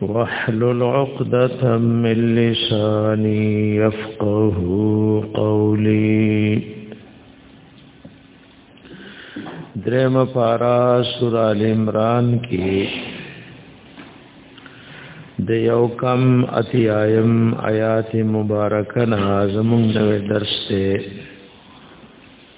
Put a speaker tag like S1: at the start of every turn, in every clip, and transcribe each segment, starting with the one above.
S1: واحلل عقدة من لساني يفقه قولي درم پارا سور آل عمران کی د یو کم اتیایم آیات مبارکه نه زمونږ نوې درس ته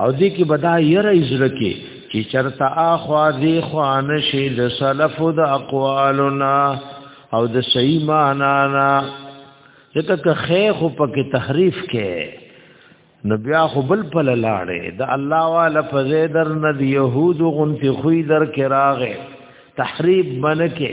S1: او دې کې بدا یره اجر کې چې چرته اخوا دې خوان شي د سلف د اقوالنا او د صحیح معنا نه ځکه که خیخ په کې تحریف کې نو بیا خو بل په لاړې د الله والا په زیدر نه د يهودو غنتی خوې در کې راغې تحریف بنکه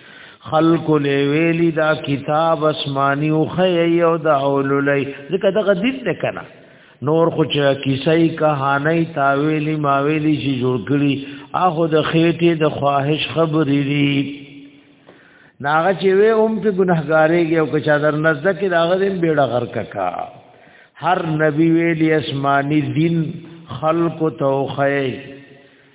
S1: خلق له ویلی دا کتاب اسماني او خی او دا اولولای ځکه دغه دین نه کنا نور خو چې کیسای کہانی تاویلی ماویلی چې جوړ کړي اخو د خېټه د خواهش خبرې دي ناغه چې وې اوم په ګناهګارېږي او کچا در نزد کې داغه دې بیړه غرق کا هر نبی ویلی اسماني دین خلق توخی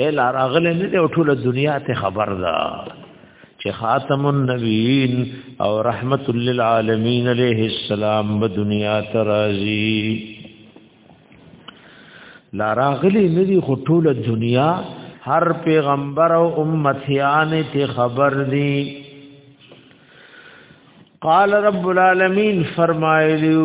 S1: اے لار اغله نه دی ټول دنیا ته خبر ده چې خاتم النبیین او رحمت للعالمین علیہ السلام به دنیا ته راځي لار اغله نه دی ټول دنیا هر پیغمبر او امتیان ته خبر دی قال رب العالمین فرمایلیو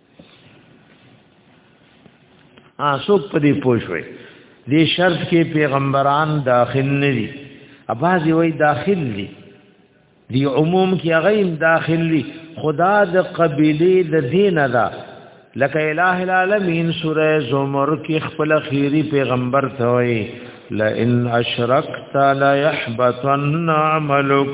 S1: ا څوک په دې پوښوي دې شرط کې پیغمبران داخل نه دي اباځي وای داخل دي دی عموم کې هغه داخل دي خدا د قبيله د دین ادا لکه الہ العالمین سوره زمر کې خپل خيري پیغمبر ته وای لئن اشرکت لا يحبطن عملک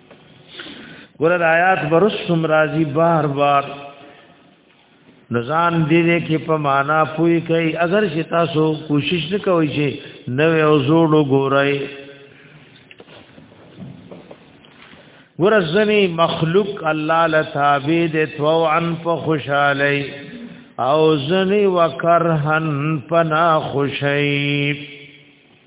S1: ګور د آیات برسم راضی بار بار نزان دې دې کې په معنا پوي کوي اگر چې تاسو کوشش وکوي چې نو او زوړو ګورای ګور ځنی مخلوق الله لتابع دې تو عن په خوشالۍ او ځنی وکرهن پنا خوشی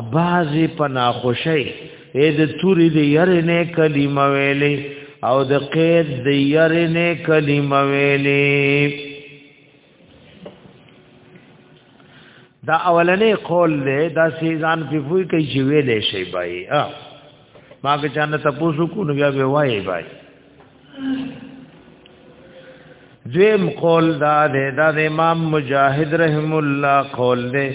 S1: ابازي په ناخوشي اې د توري د یری نه کلمه ویلې او د قید د یری نه کلمه ویلې دا اولنې قول له دا سیزان په فوی کې چې ویلې شي بای ا ما که چانه تاسو کو نو بیا وایي بای دویم قول دا ده دا د امام مجاهد رحم الله قول ده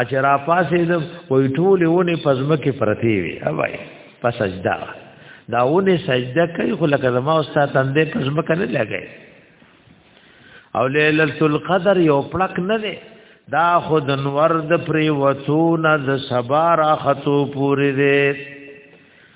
S1: اچ را پاسې د وای ټول ونی پزمکه پرتی وی اوای په سجدا دا ونی سجدا کوي خو لکه ما استاد اندې پزمکه نه لګي او ليله القدر یو پړک نه دی دا خود انور د پری وتون د سبا راختو پوری دی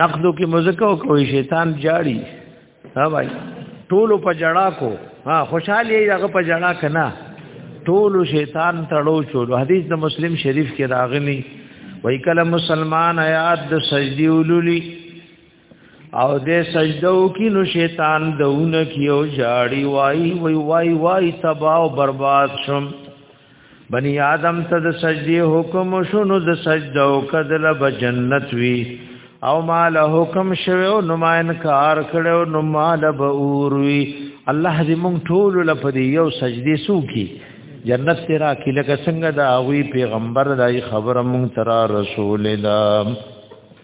S1: نقدو کې مزکو کوي شیطان جاړي ها بھائی ټولو په جړا کو ها خوشحالي هغه په جړا کنا ټولو شیطان تړو چولو حدیث د مسلم شریف کې راغلی وای کله مسلمان آیات د سجدی ولولي او دې سجدو کې نو شیطان دونه کیو جاړي وای وای وای وای تباہ او برباد شم بنی آدم ته د سجدي حکم شونو د سجدو کدل به جنت وی او مال حکم شوو نو ما انکار کړو نو مال به اور وی الله دې مونږ ټول لپاره یو سجدي سو کی جنت تیرا کی لکه څنګه دا وی پیغمبر دای خبره مونږ ترا رسول الله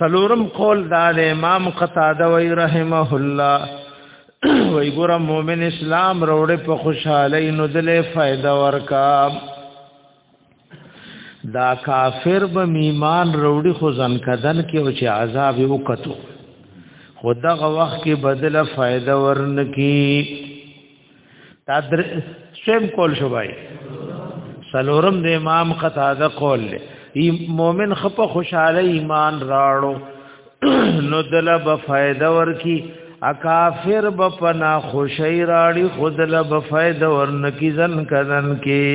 S1: سلورم قول دا د امام قتاده وی رحمه الله وی ګور مومن اسلام روړې په خوشحالي نو دلې فائدہ ورکا دا کافر به میمان روړي خو ځن کدن کې او چې عذاب یو کتو خو دغه وخت کې بدله فائدہ ورن کې تدر سم کول شو بای سلورم د امام قتاده قول له مؤمن خپ خوشاله ایمان راړو نو دله به فائدہ ورکی اکافر به پنا خوشی راړي خود له به فائدہ ورن کی زن کدن کې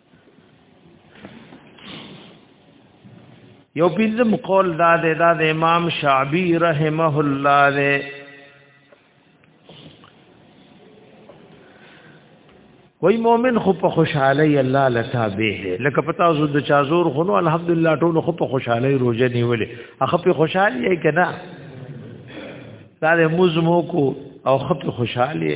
S1: یو پنځم قول دا دی دا د امام شعبی رحمه الله دی وای مؤمن خو په خوشحالي الله لتا به لکه پتا زو د چازور خو نو الحمدلله ټول خو په خوشحالي روزه نیولې اخ په خوشحالي یې کنا دا د موزمو کو او خپ خوشحالي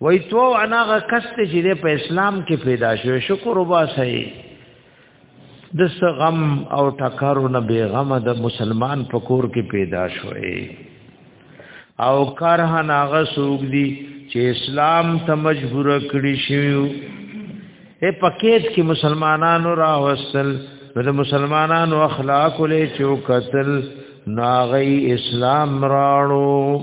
S1: وای تو انا غ کس ته چې په اسلام کې پیدا شو شکر وبا سي د غم او ټکرو نه بیغم د مسلمان فکور کې پیدا شوې او کرها ناغه سوق دي چې اسلام ته مجبور کړی شو اے پکیت کې مسلمانانو را وصل د مسلمانانو اخلاق له چوکتل ناغي اسلام راړو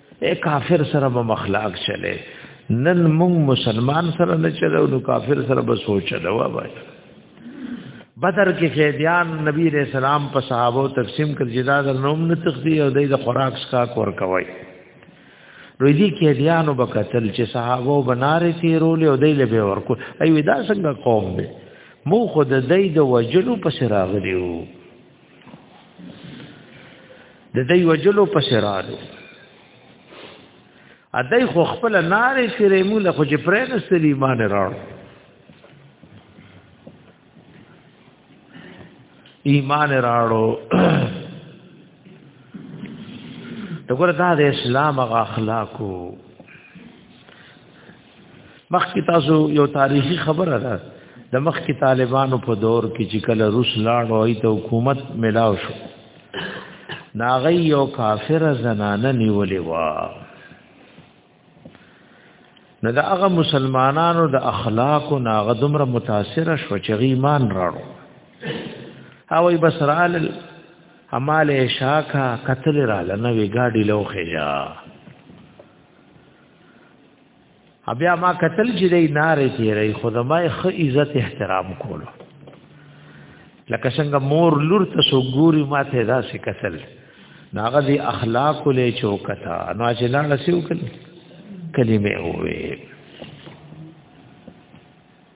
S1: اے کافر سره به مخلاق چلے نن موږ مسلمان سره نه چلو نو کافر سره به سوچ چلو وای بدر کې قیدیان نبی رسول سلام په صحابه تقسیم کړ جدا د نوم نه تخدی او د خوراک سکا کور کوي روی دی کې دیانو بکتل چې صحابه بناره تیرول او دی له ورکو ایو دا څنګه قوم دی مو خود دای د وجلو پس راغلیو د دې وجلو په سرالو ا دې خو خپل نارې سره مولا خو چې پرې نه سلیمان راړ ایمان راړو دغه د اسلام غ اخلاقو مخکې تاسو یو تاریخي خبره ده د مخکې طالبانو په دور کې چې کله روس لاړ او ایت حکومت ملاو شو ناغي یو کافر زنانه نیولې و نو دا هغه مسلمانانو د اخلاق او ناغه دومره متاثر شو چې ایمان راړو او ای بسرال امال شاکا قتل را لنوي گاډي لوخه یا بیا ما قتل چې دی نارې تیرې خود ما خ عزت احترام کولو لکه څنګه مور لور ته سو ګوري ما ته دا سې قتل ناغه دی اخلاق له چوکتا نو چې لاړ سیو کل کلمه وې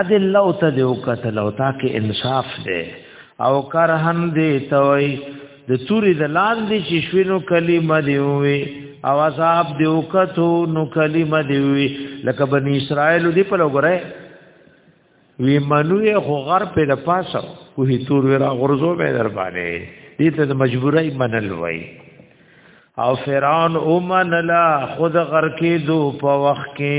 S1: ادل لو ته دی وکتل او تا کې انصاف دی او کرهن دی توي د توري د لاندې چې شوینو کلمه دی وي او عذاب دی وکتو نو کلمه دی وي لکه بنی اسرائیل دی په لګره وی منوې خو غر په د پاسه کوه تور ورا غرزو به در باندې دې ته مجبورای منل وای او فرعون اومنلا خود غر کې دو په وخت کې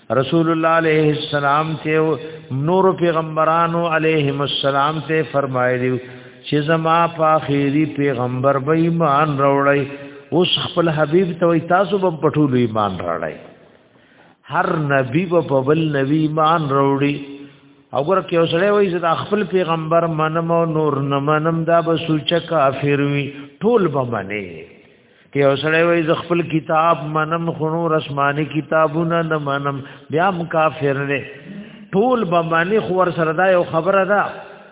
S1: رسول الله علیه السلام ته نور پیغمبرانو علیهم السلام ته فرمایلی چې زما په اخیری پیغمبر به ایمان راوړی اوس خپل حبیب ته تاسو به پټول ایمان راړی هر نبی به په بل نبی ایمان راوړي او ګره کې اوسړې وایي چې خپل پیغمبر منم او نور نه منم دا به سوچ کافر وي ټول به منی کې اوسړې وای ز خپل کتاب منم خونو رسماني کتابونه نه منم بیا م کافر نه ټول به معنی خور سره دا یو خبره ده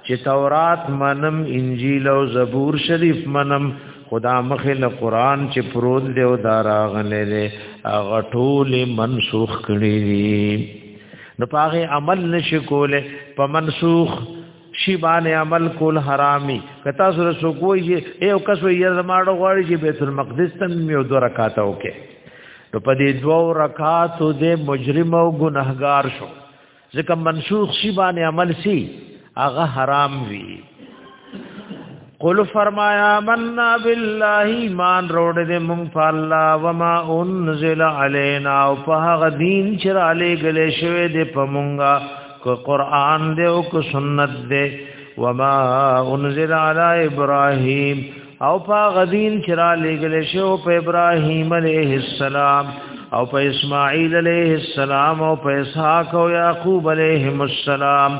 S1: چې تورات منم انجیل او زبور شریف منم خدا مخه له قران چې پرود دی او داراغلې له هغه ټول منسوخ کړی دي نو پاغه عمل نشکوله په منسوخ شی باندې عمل کول حرامي کتا سره سو کوی چې یو کس یې زماړه غواړي چې بیت المقدس ته یو دوه رکعات وکړي نو په دې دوه رکعاتو دې مجرم او ګناهګار شو ځکه منسوخ شی باندې عمل سي هغه حرام وی قل فرمایا مننا بالله ایمان روړ دې مونږ په الله وما انزل علينا او په هغه دین چې را لېګلې شوی دې په مونږه کو قران دې او کو سنت دې وما انزل على ابراهيم او په هغه دین چې را لېګلې شو په ابراهيم عليه السلام او په اسماعیل عليه السلام او په اسحاق او يعقوب عليهم السلام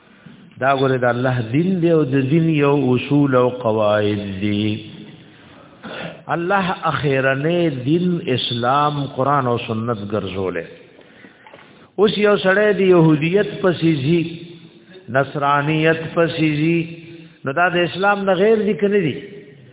S1: دا ګوره د الله دین دی او د دین یو اصول او قواعد دي الله اخیرنه دین اسلام قران او سنت ګرځولې اوس یو سړی د يهودیت پسې زی نصرانیت پسې زی نو دا د اسلام نه غیر دي کنه دي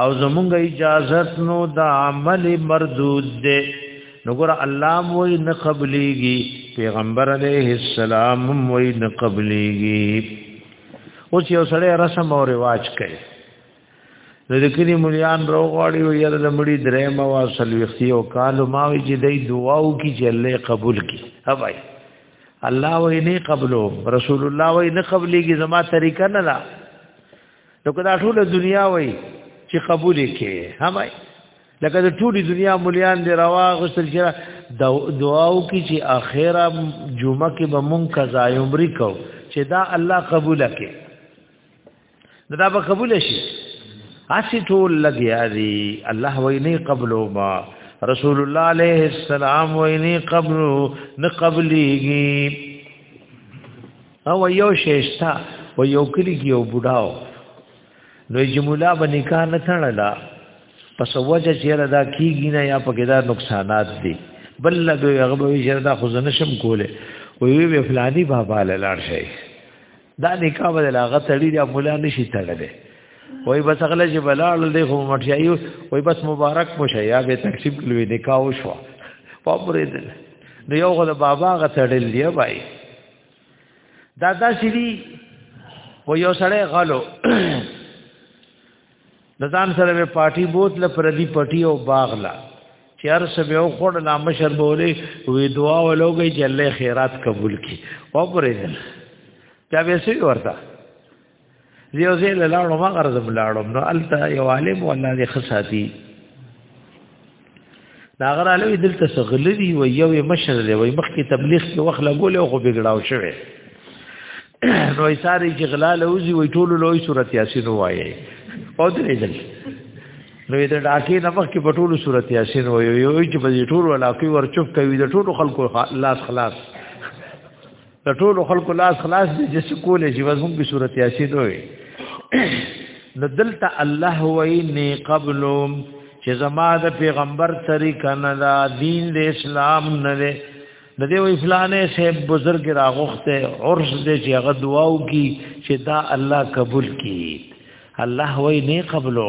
S1: او زمونږ اجازت نو د عمل مردود دی نو ګور الله مو نه قبليږي پیغمبر علیه السلام مو نه قبليږي او چې اوسړه رسم او رواج کوي نو د کلی مليان روغواړي او یره د مړي درې ما واصل وختي او کال ما وی چې دای دعاو کی چې الله قبول کی هاوای الله وی نه قبلو رسول الله وی نه قبليږي زما طریقه نه لا نو کدا ټول دنیا وای چې قبول کې هم لکه د ټول دنیا مليان دی روا غسل کړه دعاو کی چې اخره جمعه کې به مونږ قضا عمر کو چې دا الله قبول کړي دا به قبول شي اسی ټول لګیا دی الله وای نه قبلو ما رسول الله علیه السلام وای نه قبلو نه قبليږي او یو شیشتا و یو کلی کې یو بډاو نو جمولا به نکاح نه تړلا پس وجه چیرې دا کیږي نه یا پکې دا نقصانات دي بل له هغه به چیرې دا خو نه شم کوله وی وی فلانی بابا لاړ شي دا نکاح به لاغه تړي دا مولا نشي تړلې وای بس اغله چې بلال دې خو مټیایو وای بس مبارک مو شه یا به تقسیم کړو نکاح وشو په پرې دې نو یو غو بابا غتړل دی بای دا دا شری و یو سړی غلو د ځان سره پارټي بوت ل پردي پټي او باغلا چې هر څه به خوړ لا مشر بوله وی دعا ولوګي چې الله خیرات قبول کړي او پرېدل چا به سي ورته یو ځای لاړو ما غرض لاړو نو الته یو عالم ولا دې خصاتی دا غره له دلته سغلری و یو مشر دی و مخکې تبلیغ کې وخت لګول او خو بګړاو شوی نو یې ساري چې غلال اوزي وي ټول لوی صورت یاسین وایي او درې دل نو یې د ډاکې نه مخکې په ټول صورت یاسین وایي یو چې په ټول علاقې ور چوپ کوي د ټول خلکو لاس خلاص د ټولو خلکو لاس خلاص دي چې سکولې چې وزم په صورت یاسین وي نو دلته الله وای نه قبلهم چې زما د پیغمبر طریقه نه دا دین د اسلام نه دی د دې وی فلانه صاحب بزرګ راغخته عرش دې چې هغه دعاو کی چې دا الله قبول کی الله وای نه قبلو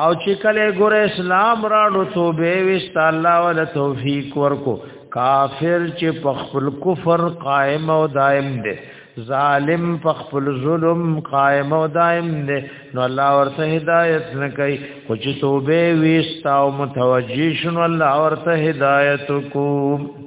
S1: او چې کله ګور اسلام راړو توبه وست الله ول توفیق ورکو کافر چې په خپل کفر قائم او دائم دی ظالم په خپل ظلم قائم او دائم دی نو الله ورته هدایت نه کوي خو چې توبه وست او متوجی شون الله ورته هدایت کوي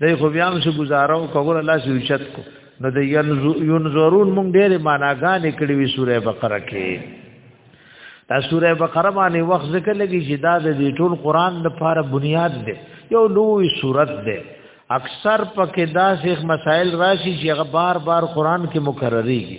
S1: دای خو بیا هم څه گزاره او کول الله سي وشت کو نو د ينظرون مونږ ډېر معناګانې کړې وي سوره بقره کې دا سوره بقره باندې وخت ذکر لګي چې دا د دې ټول قران لپاره بنیاد دی یو لوی صورت دی اکثر پکې دا شیخ مسائل راشي چې هغه بار بار قران کې مکرريږي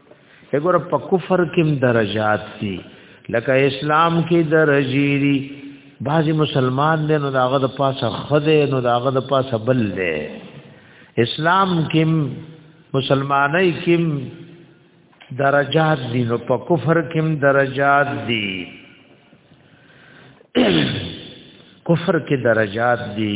S1: وګوره په کفر کې درجات دي لکه اسلام کې درجې دي بعضی مسلمان دی نو داغه د پاسه خده نو داغه د پاسه بل دی اسلام کې مسلمانای کې درجات دي نو په کفر کې درجات دي کفر کې درجات دي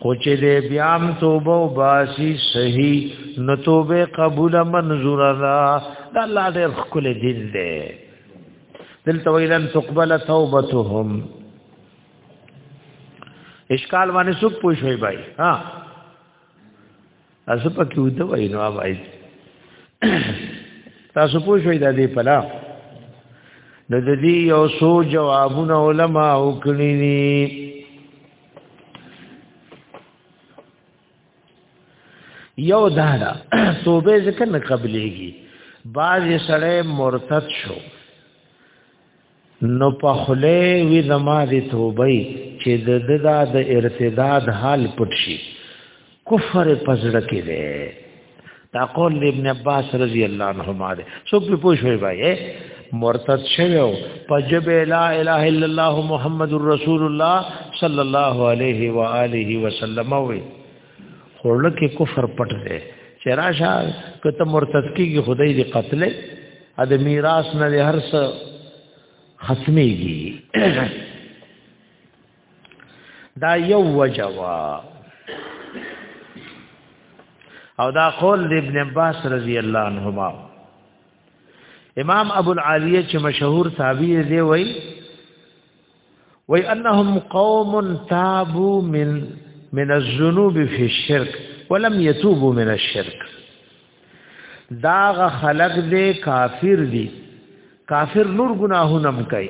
S1: خو چې دې بیا هم توبه او باسي صحیح نو توبه قبول منظور ده دا الله دې خپل دین دې دلته ویلن تقبل توبتهم اشکال باندې څوک پوښوي بھائی ها تاسو په کې وته وای نو وای تاسو پوه شئ دا دی پلا د دې یو سو جوابونه علما وکړي دي یو دا دا توبه ځکه نه قبليږي باز سړی مرتد شو نو په خله وی زما دې توبه چې د ددا د ارتداد حال پټ شي کفر پزړه کې ده دا قول ابن عباس رضی الله عنهما ده څوک په پوښوي بای مرتد شوو پجب لا اله الا الله محمد رسول الله صلی الله علیه و آله وسلم وی خورل کې کفر پټ دی چې راشه کته مرتد کیږي خدای دې قتل ا د میراث نه هر څه ختميږي دا یو وجوا او دا قول د ابن عباس رضی الله عنهما امام ابو العالیه چې مشهور تابعی دی وای وی انهم قوم تابو من من الذنوب فی الشرک ولم یتوبو من الشرک داغ خلق دے کافر دی کافر نور گناہونم کئی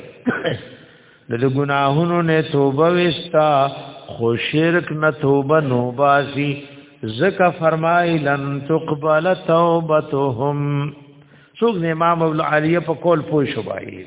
S1: د گناہونو نه توبه وستا خو شرک نه توبه نو باسي زکه فرمای لن تقبل توبتهم څوک نه امام ابو العالیه په کول پوه شو بای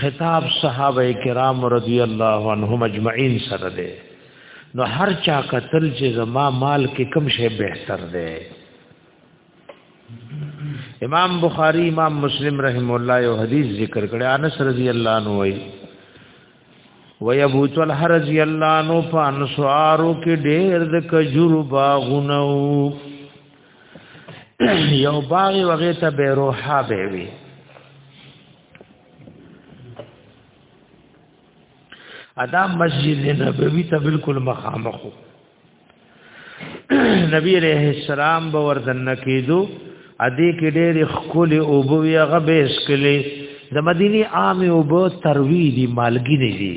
S1: خطاب صحابه کرام رضی الله عنهم اجمعین سره دی نو هر چا قتل چې زما مال کې کم شی بهتر دی امام بخاری امام مسلم رحم الله یو حدیث ذکر کړی انس رضی الله عنه وایي وی ابو طلحه رضی الله عنه په انصارو کې ډېر د کجور باغونه یو باغ وغه ته بیروحا به وی ادا مسجد نبوی ته بالکل مخامخ نبی علیہ السلام به وردن کېدو ادي کې ډېر خول او بوي هغه به اسکلې د مدینی عام او بو تروی دی مالګی نه دی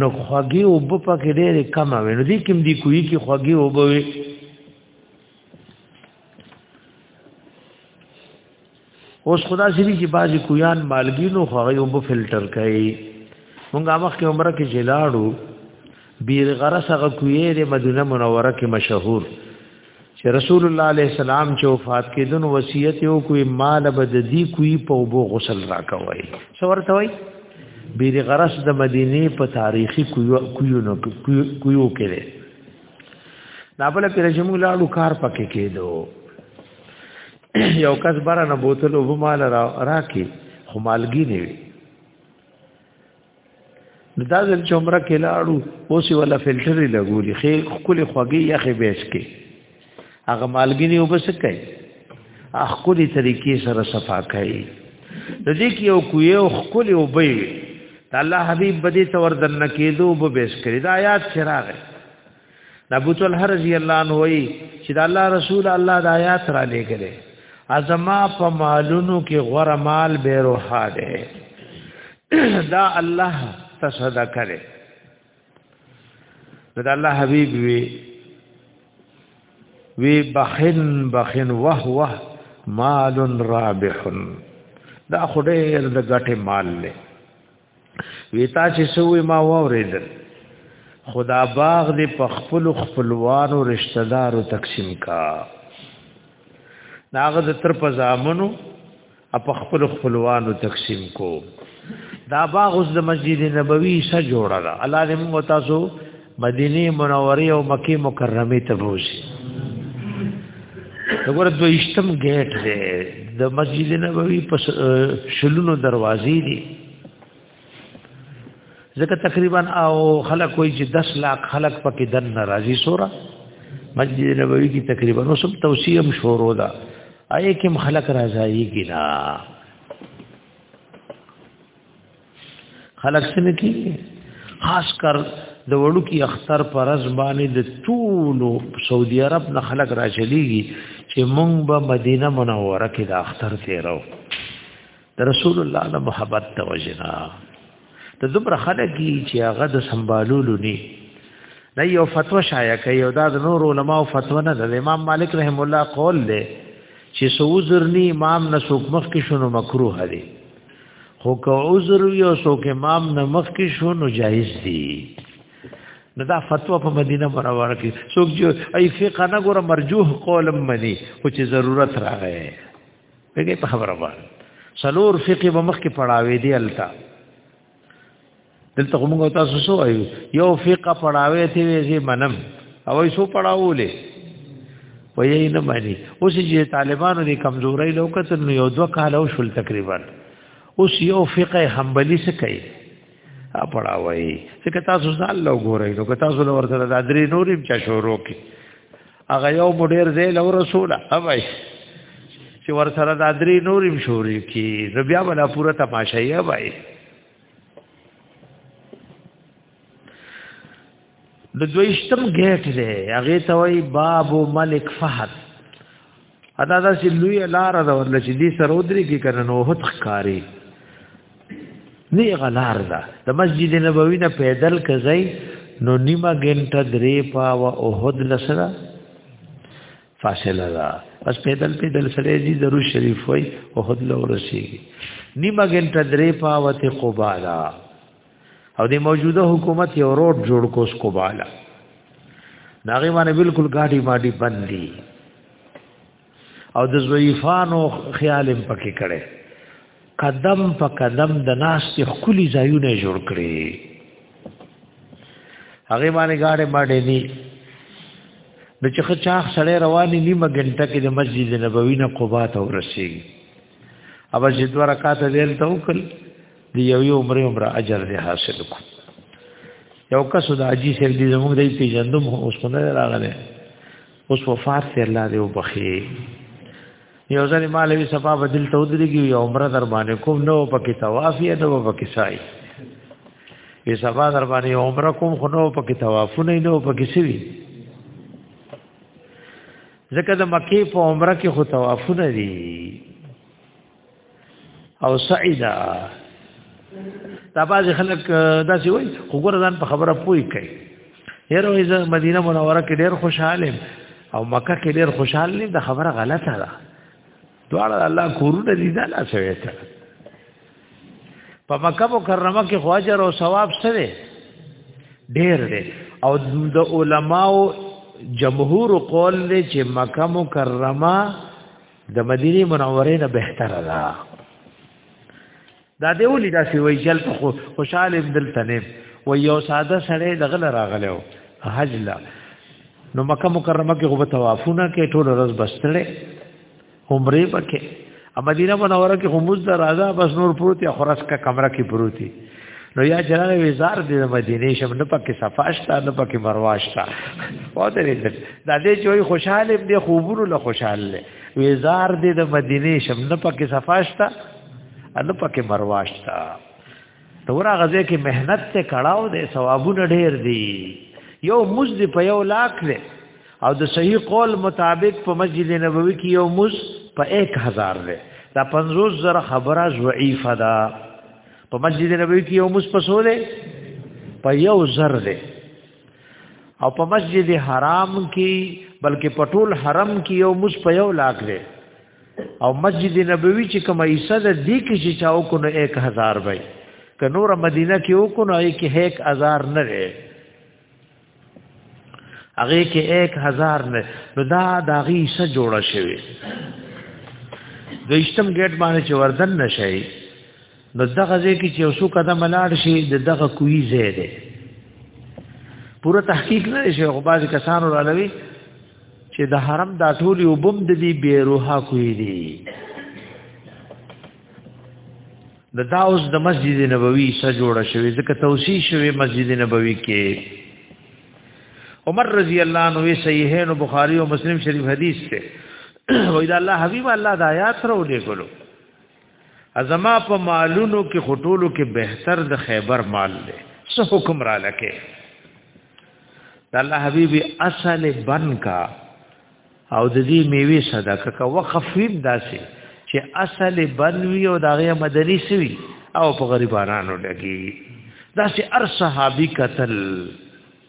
S1: نو خوږی او بو پکې ډېر کم وي نو دي کوم دی کوی کې خوږی او بوي اوس خدا سری چې بازي کویان مالګینو خو یو بو فلټر کوي مونږه مخکې عمره کې جلاړو بیر غره سره کوی د مدینه منوره کې مشهور چې رسول الله علیه السلام چې وفات کېدون وصیت یو کوی مال بد دی کوی په بو غسل راکوي څورته وای بیر غرس د مدینه په تاریخي کویو کویو کویو کې دا بل پر جمهور لاړو کار پکې کېدو یو کس بره نه بوتل او مال را راکې خو مالګی نه وي دا ځل چې عمره کې لاړو اوس ولا فلټر لګولي خې خپل خوږی یخې بیس کې هغه مالګی نه وبس کوي خپل طریقې سره صفا کوي د دې کې یو کوی او خپل او بي الله حبيب بدی تور دن کېدو وب بیس کړی دا آیات چراغ ابو طلحه رضی الله عنه وی چې د الله رسول الله د آیات را لېګلې ازما په مالونو کې غره مال به روحا ده دا الله تصدا کړي دا الله حبيب وی وی بخن بخن وه وه مال رابح دا خدای د غټه مال له ویتا چې سوې ما وریدل خدا باغ دې په خپل خپلوانو رشتہ دارو تقسیم کا ناغه د تر په زامنو په خپل خپلوانو تقسیم کو دا باغ اوس د مسجد نبوي سره جوړه ده الله دې موږ تاسو مدینه منوره او مکه مکرمه ته بوزي وګوره دوه اشتم گیټ دی د مسجد نبوي په شلونو دروازې دي ځکه تقریبا او خلک وایي چې 10 لاک خلک پکې دن ناراضي سورا مسجد نبوي کې تقریبا نو سم توسیع هم شروع ده اې کوم خلک راځي ګنا خلک څنګه کی خاص کر د وړو کی اختر پر از باندې د ټولو سعودي عرب نه خلک راځلېږي چې مونږ به مدینه منوره کې د اختر تیرو د رسول الله له محبت ته وجنا ته دومره خلک چې هغه د سمبالولو نه نه یو فتوا شایع کوي او دا د نور علماو فتوا نه ده امام مالک رحم الله قول دی چې سوزرنی امام نسوک مخ کې شنو مکروه دی خو که عذر یو څوک امام نه مخ کې شو نو جایز دی نو دا فتوا په مدینه منوره کې څوک چې ای فقہ نه ګوره مرجوح قولم مني خو چې ضرورت راغی بګې په خبره باندې سلور فقې به مخ کې پڑھاوي دی التا دلته موږ تاسو سو ایو یو فقہ پڑھاوي ته ویږي منم او یې سو پڑھاولې وایي نه مانی اوس چې طالبانو دې کمزوري لوکت نو یو دوه کال او شل تقریبا اوس یو فقہ حنبلی څه کوي ا پڑھاوي څه تاسو ځان لو ګورئ نو تاسو لور سره د درې نوریم چا شروع کی هغه یو مډیر زیل او رسوله اوای چې ور سره د درې نورم شوري کی نو بیا ولا پوره تماشا یې وای د دویشتم گیټ دی هغه ته وای باب ملک فهد ادا دا چې لوی لار دا ورل چې دې سره ودري کې کنه نو هت ښکاری نه غلار دا د مسجد نبوي نه پیدل کزای نو نیمه ګنټه درې پا او اوهد لسرا فاصله را بس پیدل پیدل سره دې درو شریف وای اوهد لو رسیږي نیمه ګنټه درې پا وته قبالا او د موجوده حکومت یو روډ جوړ کو اس کو بالا ناغي باندې بالکل گاډي ماډي بندي او د ضعیفانو خیال هم پکې کړي قدم په قدم د ناس ته خولي ځایونه جوړ کړي هغه باندې گاډي ماډي ني د چخ چاخ سړی رواني نیمه غنټه کې د مسجد نبوي نه قباء ته ورسیږي اوبه چې دوه رکعات دې ته وکړ دی یو یو عمره عمره اجر دې حاصل کو یو کس د اجي سر دې زموږ دې پیژندم اوس په نه راغله اوس وفات سي الله دې وبخي یو ځل مالوي صفا بدل ته ودرېږي یو عمره در باندې کوم نو پکې توافیه ده پکې سای وی صفا در باندې عمره کوم خو نو پکې توافونه نه پکې سوي ځکه د مکه په عمره کې خو طوافونه دي او سعی ده دا باز خلک دا سی وای خو ګور ځان په خبره پوي کوي هر وای زه مدینه منوره کې ډېر خوشاله او مکه کې ډېر خوشاله دا خبره غلطه ده دواړه الله کورونه دي دا لا سوي ته په مکه مکرمه کې خواجر او ثواب سره ډېر دی او د علماو جمهور قول دی چې مکه مکرمه د مدینه منوره نه بهتره ده دا دی ولې دا سی وای جل په خوشاله دل تنه و یو ساده سړی دغل راغلو حج لا نو مکه مکرمه کې غو توافونه کې ټول ورځ بستړې عمره پکې ا مدینه منوره کې همز د راځه بس نور پروت یا خرس کا کمره کې پروتي نو یا جناب وزار د مدینه شم نه پکې صفاشتا نه پکې مرواشتا او درې دا دې چې خوشاله دې خوبرو له خوشاله وزار دې د مدینه شم نه پکې صفاشتا ان پکې مرواش تا تورا غزه کې مهنت ته کړهو دې ثوابونه ډېر دي یو مز دې په یو لاک دې او د صحیح قول مطابق په مسجد نبوي کې یو مز په 1000 دې دا 50 زره خبره ضعیفه ده په مسجد نبوي کې یو مز په سو دې په یو زر دې او په مسجد حرام کې بلکې په ټول حرم کې یو مز په یو لاک دې او مسجد نبوي چې کومه حصہ ده دې کې چې چاو کو نو 1000 وای ک نور مدینه کې او کو نو یې کې 1000 نه وي هغه کې 1000 نه نو دا داغي حصہ جوړه شوی د اشتم گیټ باندې چې وردن نشي نو دغه ځای کې چې یو څو قدم لاړ شي د دغه کوی ځای دی پوره تحقیق نه شي خو بعض کسانو را لوي چې د حرم دا ټول یو بم د دې بیروها کوی دی د دا اوس د مسجد نبوي سره جوړه شوې ځکه توسیع شوې مسجد نبوي کې عمر رضی الله عنه صحیحین بخاری او مسلم شریف حدیث ته وای دا الله حبیب الله د آیات سره ولې کولو ازما په مالونو کې خټولو کې بهتر د خیبر مال دی څه حکم را لکه د الله حبيب اصل بن کا او د دې میوه صدقه کا وقف ویم داسې چې اصل بن وی او دغه مدني سوي او په غریبانو لګي داسې ار صحابي قتل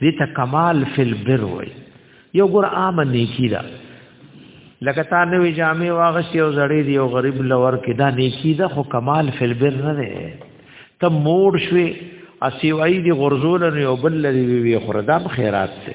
S1: دې ته کمال فی البر وای یو ګور عام نیکی دا لکه تا نوې جامې واغشتې او زړې دی او غریب لور کې دا نیکی دا خو کمال فی البر نه دی ته موړ شوې اسیوای دی غرزول نه یو بل لري وی خردام خیرات ته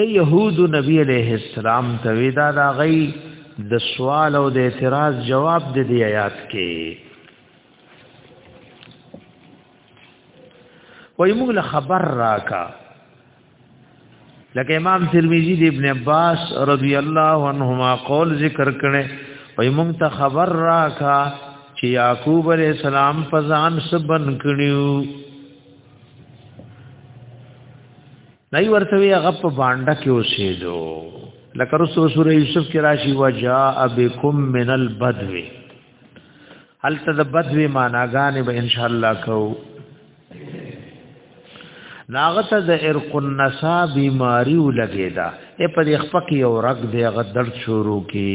S1: اے يهود نبی علیہ السلام ته ودا دا غي د سوال او د اعتراض جواب د دې آیات کې وای موږ له خبر راکا لکه امام ترمذی د ابن عباس رضی الله عنهما قول ذکر کړي وای موږ ته خبر راکا چې یعقوب علیہ السلام په ځان سبن کړیو نای ورته وی هغه په باندې کې اوسېدو لکه رسو سورې یوسف کې راشي وجاء بكم من البدو هل ته د بدو معناګانې به ان شاء الله کو ناغت د ارق النسا بیماری ولګیدا ای په دې خپک یو رګ دی غ درد شروع کی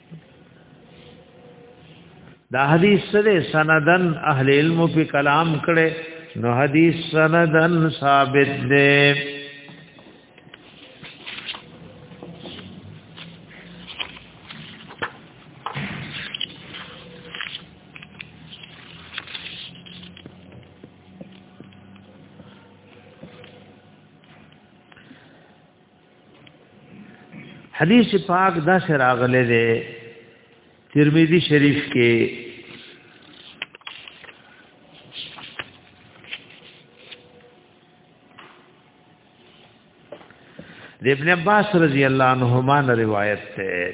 S1: دا حدیث سره سندن اهل علم په کلام کړي نو حدیث سندن ثابت دی حدیث پاک دا سره راغله ده ترمذی شریف کې د ابن عباس رضی الله عنهما روایت ده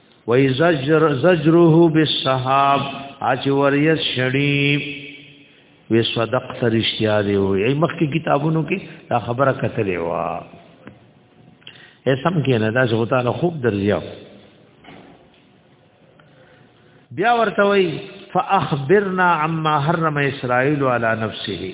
S1: وای زجر زجره بالصحاب اچ وریت شړی وی صدق ترشتیا دی وی مخکې کتابونو کې دا خبره کتلې وا اسم کې نه دا چې تعالی خوب درځي بیا ورته وی فاخبرنا عما حرم اسرائيل على نفسه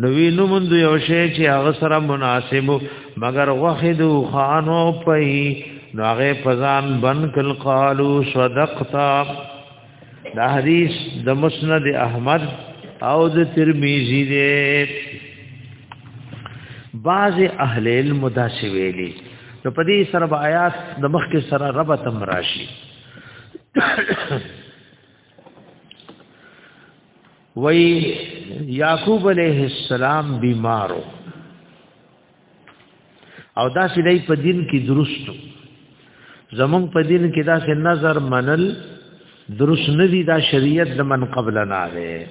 S1: نو وینو مونږ یو شی چې هغه سره مناسب مگر وخت او خانو پي نو هغه فزان بن کل قالو صدقتا دا حدیث د مسند احمد او د ترمذی دی بعض اهل علم دا شویلی نو په دې سره به آیات د مخ کې سره رب تم راشي وی یعقوب علیہ السلام بیمارو او دا چې دای په دین کې درستو زمون په دین کې دا چې نظر منل درست نه دی دا شریعت د من قبل نه دی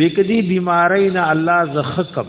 S1: وکدی بیماری نه الله زخکم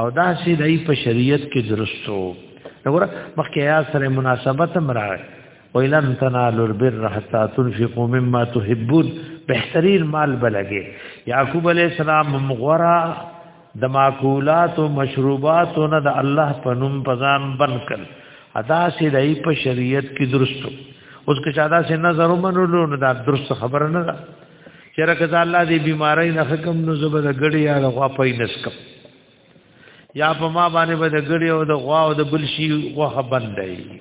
S1: او دا سي دای په شریعت کې درستو وګوره مخکې یا سره مناسبت مرای ویلن تنالوا البر حتى تنفقوا مما تحبون بهترین مال بلګي یعقوب علی السلام مغورا د ماکولات او مشروبات نه د الله په نوم پزان بن کړ ادا سي دای په شریعت کې درستو اوس که چا دا سي نظر ومنلو نو دا درست خبره نه ده چیرې کزا الله دې بیماری نه حکم نو زبر د غړي یا د غوا پي نسکم یا په ما باندې به د غړي او د غوا او د بلشي غوخه بندای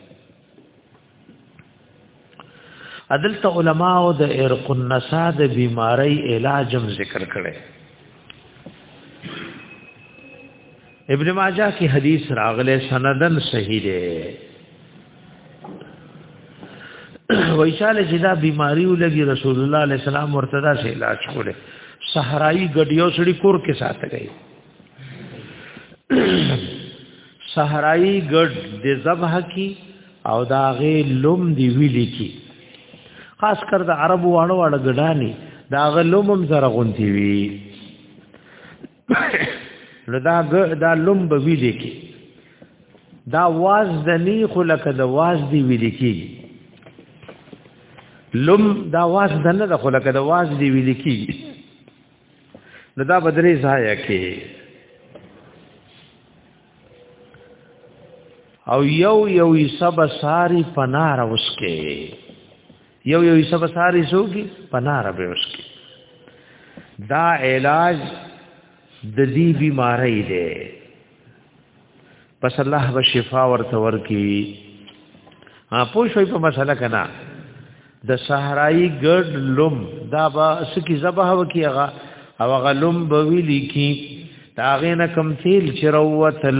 S1: عدالت علما او د ارق النساء د بیماری علاجم ذکر کړي ابن ماجه کی حدیث راغله سندن صحیح ده ویشاله چې دا بیماری ولګي رسول الله علیه السلام مرتدا سے علاج کوله صحرائی ګډیو سړي کور کې ساتي گئی صحرائی ګډ د ذبح کی او دا غي لوم دی ویلی کی خاص کر د عربو واړو واړو ګډانی دا غلومم زره غونتی وی نو دا دا لومب وی دی کی دا واز د نی خو لکه د واز دی وی دی کی لوم دا واز د نه د خو لکه د واز دی وی دی کی نو دا بدرې ځای کې او یو یو سب ساری پنار اوس کې یو یو حصہ به ساری سوګي پنار به وشکي دا علاج د دې بیماری دی پس الله به شفا ورته ورکي ها پوه شوي په مسله کنا د صحرایی ګډ لوم دا با سکی زبه وکي هغه او هغه لوم به ویلی کی دا غینه کم تیل چروتل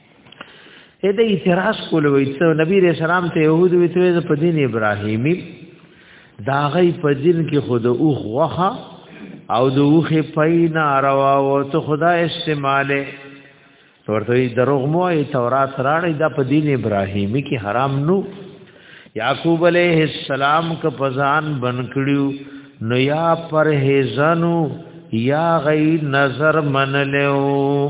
S1: اې د اعتراض کول وي چې نبی رسول الله ته يهود وي ته په دین ابراهيمي دا غي په دین کې خود او غوخه او د اوخه پینا روا او ته خدا استعماله ورته دروغ مو ای تورات راړی دا په دین ابراهیمی کې حرام نو یعقوب علیہ السلام ک پزان بن کړیو نو یا پرهیزنو یا غی نظر منلو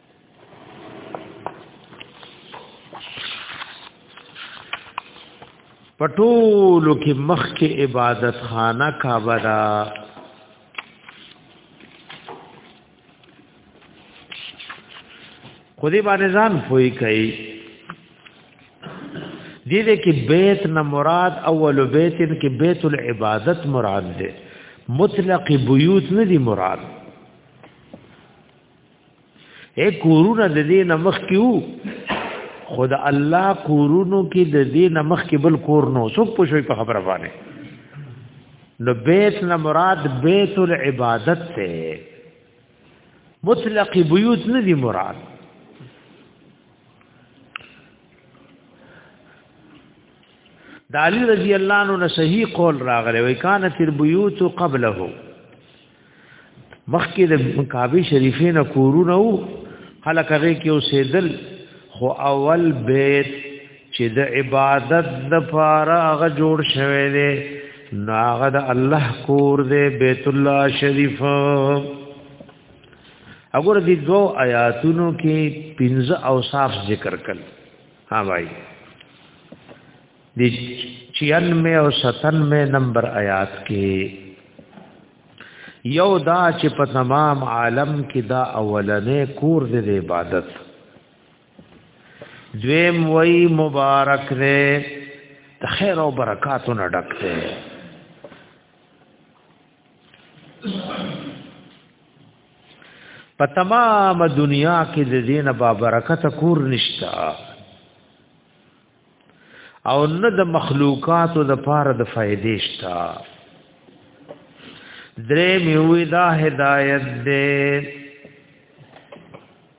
S1: پټولو کې مخ کې عبادت خانه کعبه دا خودی باندې ځان پوي کوي دې دې کې بیت نه مراد اول بیت کې بیت العبادت مراد ده مطلق بیوت نه دی مراد اے کورونه د دې نمخ کیو خود الله کورونو کې د دې نمخ کې بل کور نو څوک پوښوي په خبره باندې نو بیت نه مراد بیت العبادت ته مطلق بیوت نه دی مراد د علی رضی الله عنه نه صحیح قول راغلی وای کان تر بیوت قبله مخکې د کعبه شریفه نه کورونه وو خلک هغه کې اوسېدل خو اول بیت چې د عبادت د فاره هغه جوړ شوی دی نو هغه د الله کور دی بیت الله شریف وګوره دې دوه آیاتونو کې پنځه اوصاف ذکر کړل ها بھائی دی 96 او 97 نمبر آیات کې یو دا چې په تمام عالم کې دا اولنې کور د عبادت دویم وای مبارک دی د خیر او برکاتو نه ډک دی په تمام دنیا کې د دینه با برکت کور نشتا او نه د مخلوقاتو د پاره د فائدې شتا درې میوې دا هدایت دې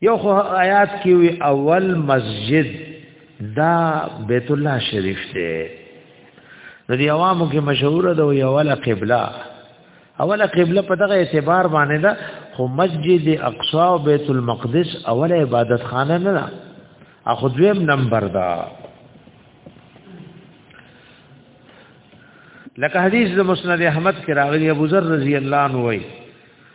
S1: یو خو آیات کې وی اول مسجد دا بیت الله شریف دی د دې عوامو کې مشهور ده او اوله قبله اوله قبله په دغه اعتبار باندې ده خو مسجد اقصا او بیت المقدس اوله عبادت خانه نه ده اخو دویم نمبر ده لکه حدیث د مسند احمد کې راغلی ابو ذر رضی الله عنه وایي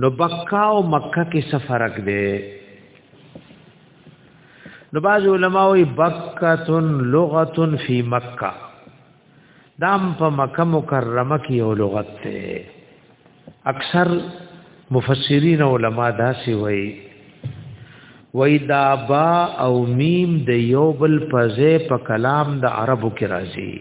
S1: نو بکا او مکه کې څه فرق دی نو باز علماء وی بکتن لغتن فی مکه دام په مکه مکرمه کې یو لغت دی اکثر مفسرین علما دا سی وی وی دا با او میم د یو بل په ځای په کلام د عربو کې راځي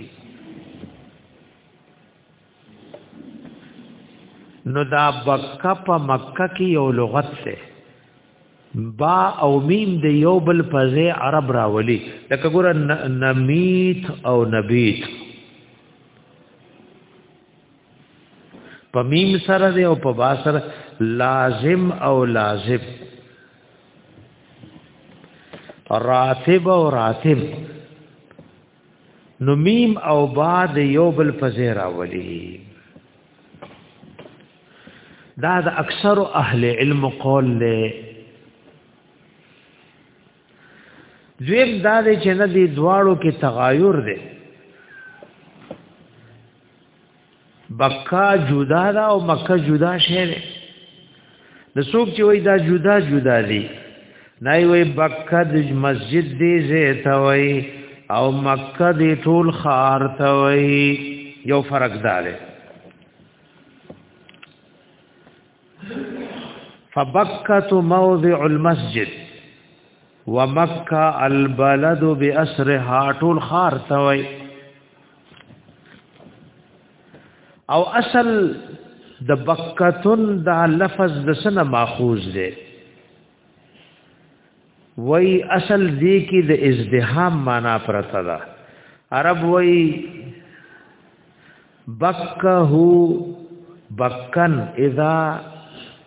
S1: نو دا بکا په مکه کې یو لغت څه با او میم د یو بل په ځای عرب راولي لکه ګور نمیت او نبیت په میم سره دی او په با سره لازم او لازم راتب او راتب نو میم او با د یو بل په ځای راولي دا د اکثر اهل علم قول له دویم دا دی چې نه دی دواړو کې تغایر دی بکا جدا دا او مکه جدا شهر د څوک چې وای دا جدا جدا دي نه وای بکا د مسجد دی زه تا وای او مکه دی ټول خار تا وای یو فرق دار فبکه موضع المسجد ومکه البلد باسرها ټول خار تا وای او اصل د بکتن دا لفظ د سنه ماخوذ دی وای اصل دی کې د ازدحام معنا پرته ده عرب وای بکه بکن اذا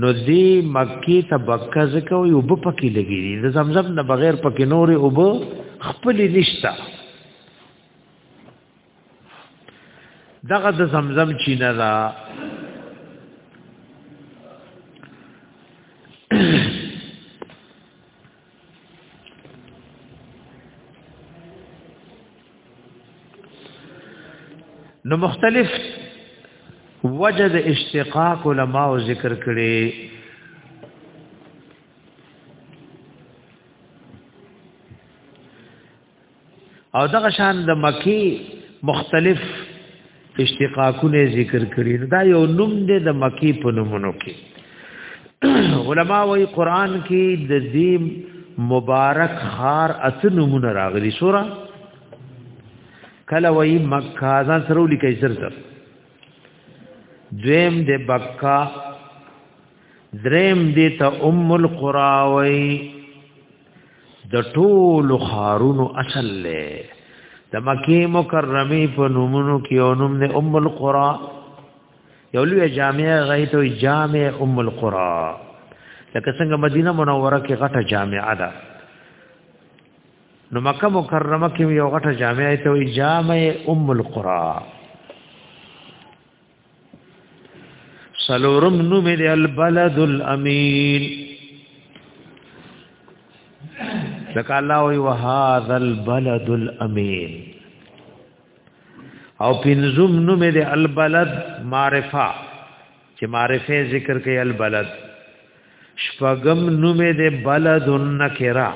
S1: نو دی مکی ته بکه زکه وي او پکې لګي دي د زمزم نه بغیر پکې نورې او به خپل نشتا دغه د زمزم چینه را نو مختلف وجه د اشتقاق علماء ذکر کړي او دغه شان د مکی مختلف اشتقاقونه ذکر کړي دا یو نوم دی د مکی په نومونو کې علما وی قران کې د دې مبارک خار ات نمونه راغلي سورہ کله وی مکه ځان سره لیکي سر سر دویم د بکا دریم د ته ام القرا وی د ټولو خارونو اصل له د مکه مکرمه په نومونو کې او نوم نه ام القرا یو لوی جامع غیت او جامع ام القرا لکه څنګه مدینه منوره کې غټه جامع ده نو مکه مکرمه کې یو غټه جامع ته وي جامع ام القرا سلورم نوم دی البلد الامین لکه الله وی وهذا البلد الامین او پنځم نوم دی البلد معرفه چې معرفه ذکر کوي البلد شپغم نوم دی بلد النکرا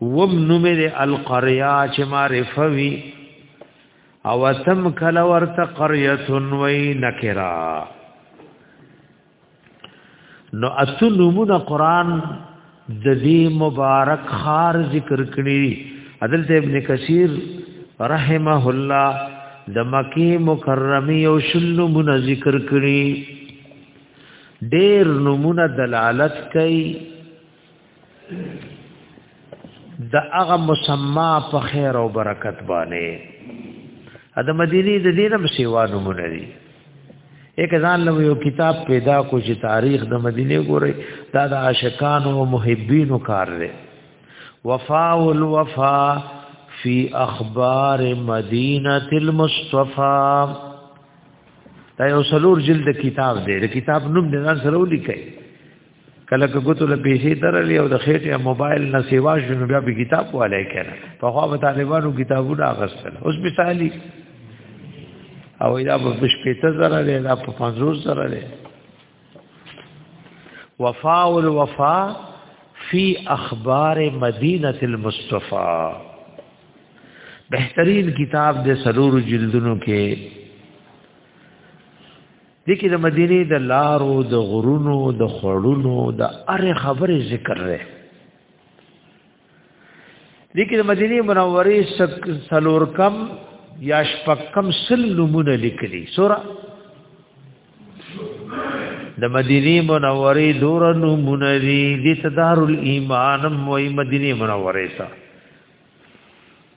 S1: وم نوم دی القريه چې معرفه وی او اتم کله ورته قريه وي نکرا نو اتو نمونه قران د دې مبارک خار ذکر کړي عدالت ابن کثیر رحمه الله د مکی مکرمه او شلو من ذکر کړي ډېر نمونه دلالت کوي د هغه مسما په خیر او برکت باندې د مدینه د دینه مسیوا نمونه دي یک ځان له یو کتاب پیدا کو چې تاریخ د مدینه ګوري دا د عاشقان او محبین کار دی وفا الوفا فی اخبار مدینه المصطفی دا یو سلور جلد کتاب دی د کتاب نوم د ځان سره ولیکئ کله که ګوتو له پیسې درلې او د خېټې موبایل نه سیوا شنو بیا به کتاب والے کړه په خو به طالبانو کتابونه اغستل اوس مثالی او دا په شپېته زره دی دا په پنځوس زره دی وفاء الوفاء فی اخبار مدینه المصطفی بهترین کتاب د سرور جلدونو کې دې کې د مدینه د لارو د غرونو د خړونو د اره خبره ذکر لري دې کې د مدینه منورې سلور کم یا شپکم سل نمونه لیکلي سورہ د مدینه منورې دور نمونه دي د دار الایمان وې مدینه منورې سره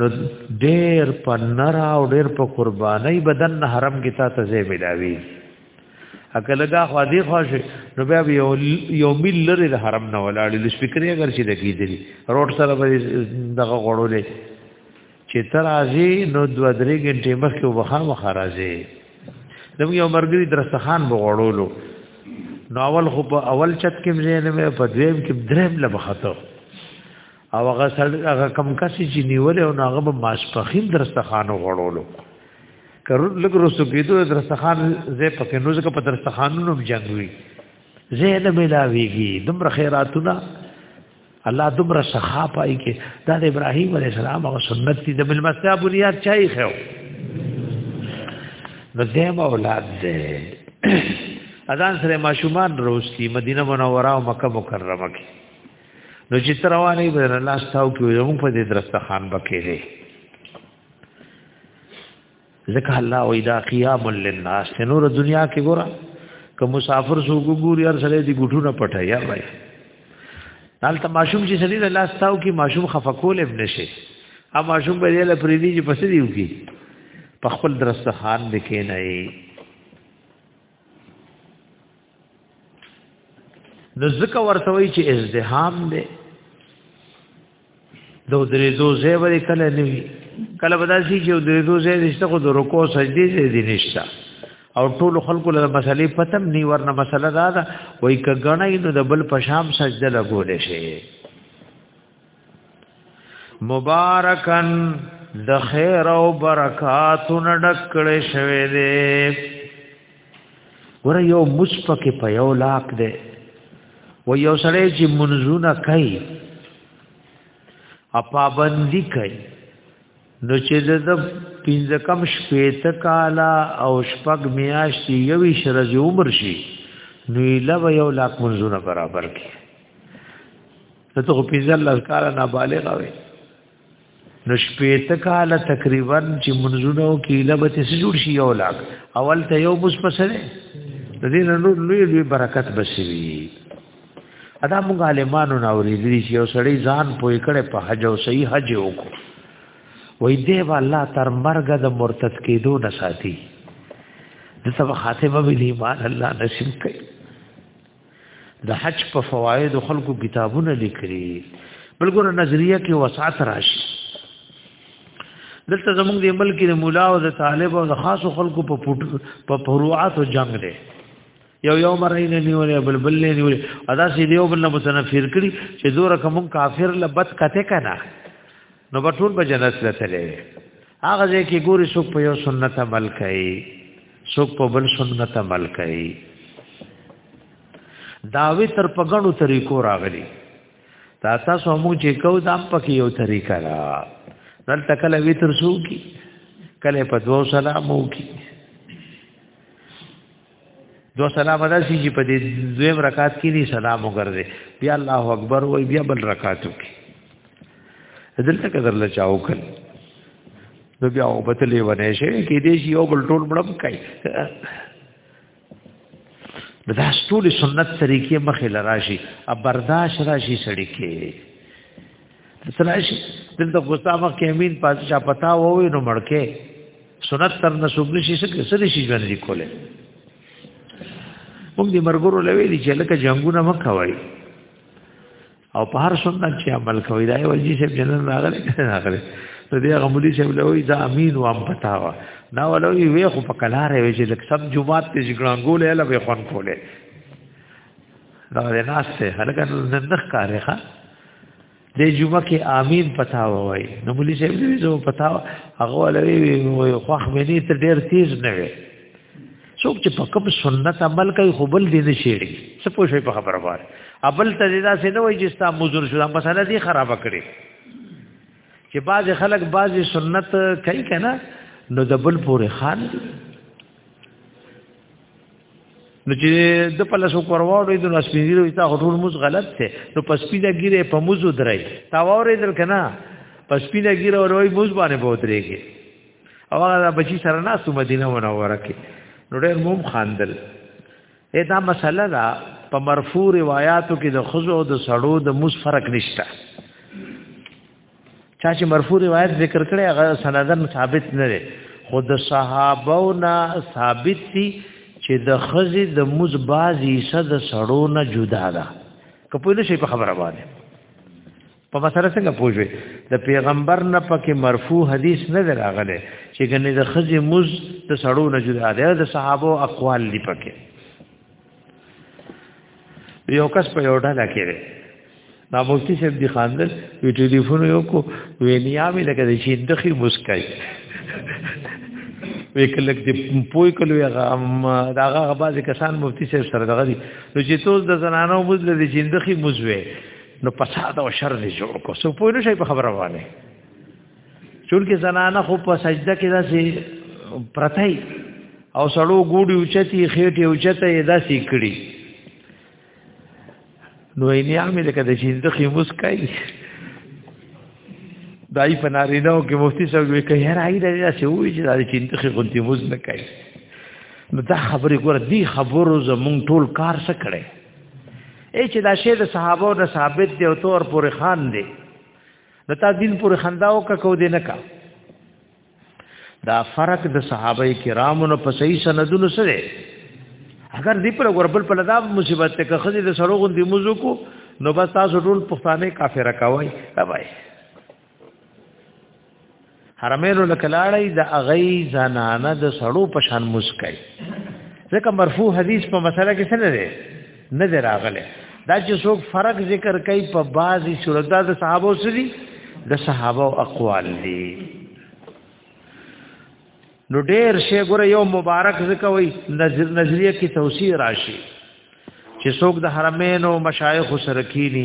S1: نو ډیر په نرا او ډیر په قرباني بدن حرم کې تا ته زی ملاوي اکه لگا خو دې خوښ نو بیا یو یو مل لري د حرم نه ولاړ د سپیکرې اگر چې د کیدلی روټ سره به دغه غړولې چې تر ازي نو دو درې غنټې مخکې وبخا مخارازي دم یو مرګري درستخان بغړولو نو اول خو په اول چت کې مزه نه په دویم کې دریم لبخته او هغه سړی هغه کم کس چې نیول او هغه به ماسپخین درستخان غړولو کرو لګ رسو کېدو درستخان زه پکې نو ځکه په درستخانونو جنگ وی زه نه ملاویږي دومره خیراتونه الله دومره سخا پای کې دا د ابراهیم علی السلام او سنت دي د ملمستیا بنیاد چای خو نو دیم اولاد ده اذان سره ماشومان روستي مدینه منوره او مکه مکرمه کې نو چې تر روانې به الله ستاو کې یو په دې درسته خان بکې دي ځکه الله وې دا قیام للناس نور دنیا کې ګورا که مسافر سو ګوري هر سره دي ګټونه پټه یا بھائی حال ته ماشوم چې سړي د لاس تاو کې ماشوم خفقول ابن شي ا ماشوم به له پریدي چې پسې دیو کې په خپل درسته خان دکې نه نو ځکه ورته وی چې ازدحام دی د درېزو ځای به کله نه وي کله به داسې چې د درېزو ځای نشته خو د رکو سجدې ځای دی نشته او ټول خلکو له مسلې پتم نی ورنه مسله دا ده وای ک غنای نو د بل پشام سجده لګول شي مبارکن د خیر او برکات نډکل شوی دی ور یو مشفق په یو لاک دی و یو سره چې منزونه کوي اپابندی کوي نو چې د پنځه کم شپې ته کالا او شپږ میاشتې یوي شرز عمر شي نو یې لو یو لاک منزونه برابر کړي ته خو پیزل لس کال نه بالغ وې نو شپېته کال تقریبا چې منځونو کې لبه ته جوړ شي یو لاک اول ته یو بوس پسره د دې نو لوی لوی برکت بشوي ادا موږ عالمانو نه اورېدلی چې یو سړی ځان پوي کړي په حج او صحیح حج وکړي وې دې والله تر مرګ د مرتد کېدو نه ساتي د سبا خاتمه به ایمان الله نصیب کړي د حج په فواید خلکو کتابونه لیکلي بلګور نظریه کې وسعت راشي دلته زمونږ د ملک د مولا او د طالب او د خاصو خلکو په پټ په فروعات او جنگ دی یو یو مرای نه نیولې بل بل نه نیولې ادا سي دیو بل نه متنفر کړي چې زور کوم کافر لبد کته کنا نو په ټول به جنت لته هغه ځای کې ګوري څوک په یو سنت عمل کوي څوک په بل سنت عمل کوي داوی تر پګړو طریقو راغلي دا تاسو موږ چې کو دا پکې یو طریقه را دلته کله وی تر سو کی کله په دوه سلامو کی دو سلام ادا سی چې په دې دویم رکعت کې نه سلام وګرځي بیا الله اکبر وای بیا بل رکعت وکي دلته کدر له چاو کړ نو بیا او بتلې ونه شي کې دې شی یو بل ټول مړم کوي دا ټول سنت طریقې مخې لراشي ا برداشت راشي سړی کې سنائش دلته غوستا مخ کې امین پاتې شا پتا ووي نو مړکه سنت تر نسوب نشي سکه سړي شي ژوند دی کوله موږ دې مرګورو لوي دي چې لکه جنگونه مکوي او په هر سنت چې عمل کوي دا یو جی شپ جنن راغلی راغلی نو دې غمولي شپ لوي دا امین وام پتا وا نا ولوي وی خو په کلار وی چې لکه سب جمعات ته ځګړنګول اله به خون کوله دا دې ناس ته هلکه نن نخ کارې ښا د جمعه کې امین پتا وای نو مولوی صاحب دې زو پتا هغه ولوي وي خو خمني ته ډیر تیز نه وي څوک چې په کوم سنت عمل کوي خو بل دې نه شيړي څه پوه شي په خبره واره ابل ته دې دا څه نه وای چې ستا مزور شو مسله دې خراب کړي چې بعض خلک بعض سنت کوي کنه نو دبل پورې خان دي نو چې د په لاسو پرواړو د ناس پیری وي تا ټول موز غلط ته نو پس پیدا ګیره په موز درای تا وره دل کنه پس پیدا ګیره وروي موز باندې بوتريږي او هغه بچی سره ناسو مدینه منوره کې نو ډېر موم خاندل اې دا مسله دا په مرفوع روایتو کې د خزو او د سړو د موز فرق نشته چا چې مرفوع روایت ذکر کړي هغه سندن ثابت نه دی خو د صحابو نه ثابت دي چې د خزي د موز بازي صد سړو نه جدا ده کپوی نشي په خبره باندې په مسره څنګه پوجوي د پیغمبر نه پکې مرفوع حدیث نه دراغله چې ګنې د خزي موز د سړو نه جدا ده د صحابو اقوال دی پکې یو کس په یو ډله کې دی دا مفتی صاحب دی خاندل وی ټلیفون یو کو وی نیامي لکه د شي دخي مسکای وی کله دې پوي کلو هغه دا هغه بعض کسان مفتی صاحب سره دغه دي نو چې توز د زنانو مزل دي چې دخي مزوي نو پساده او شر دي جوړ کو سو پوي نشي په خبره وانه چونکه زنانه خو په سجده کې داسې پرتای او سړو ګوډي اوچتي خېټه اوچته یې داسې کړي نو یې نیامې لکه د شیندخې مسکای دای په نارینه او کې مفتی صاحب وی کوي هر آی دا چې وی چې دا چې انتخاب غونتی موز نه کوي نو دا خبرې ګور دی خبرو زمون ټول کار څه کړي اې چې دا شه د صحابه او د ثابت دی او تور پورې خان دی د تا دین پر خنداو کا کو دې نه کا دا فرق د صحابه کرامو نه په صحیح سندونو سره اگر دې پر غربل په لدا مصیبت ته خزي د سروغون دی موضوع کو نو بس تاسو ټول پښتانه کافر کوي دا وای حرمینو لکلاړی د اغی زنانه د سړو په شان مسکای ځکه مرفوع حدیث په مسله کې څه نه دی نه دی راغلی دا چې څوک فرق ذکر کوي په بعضی صورت دا د صحابه سری د صحابه اقوال دي نو ډېر شی ګره یو مبارک ذکر وي نظر نظریه کې توسیع راشي چې څوک د حرمین او مشایخ سره کینی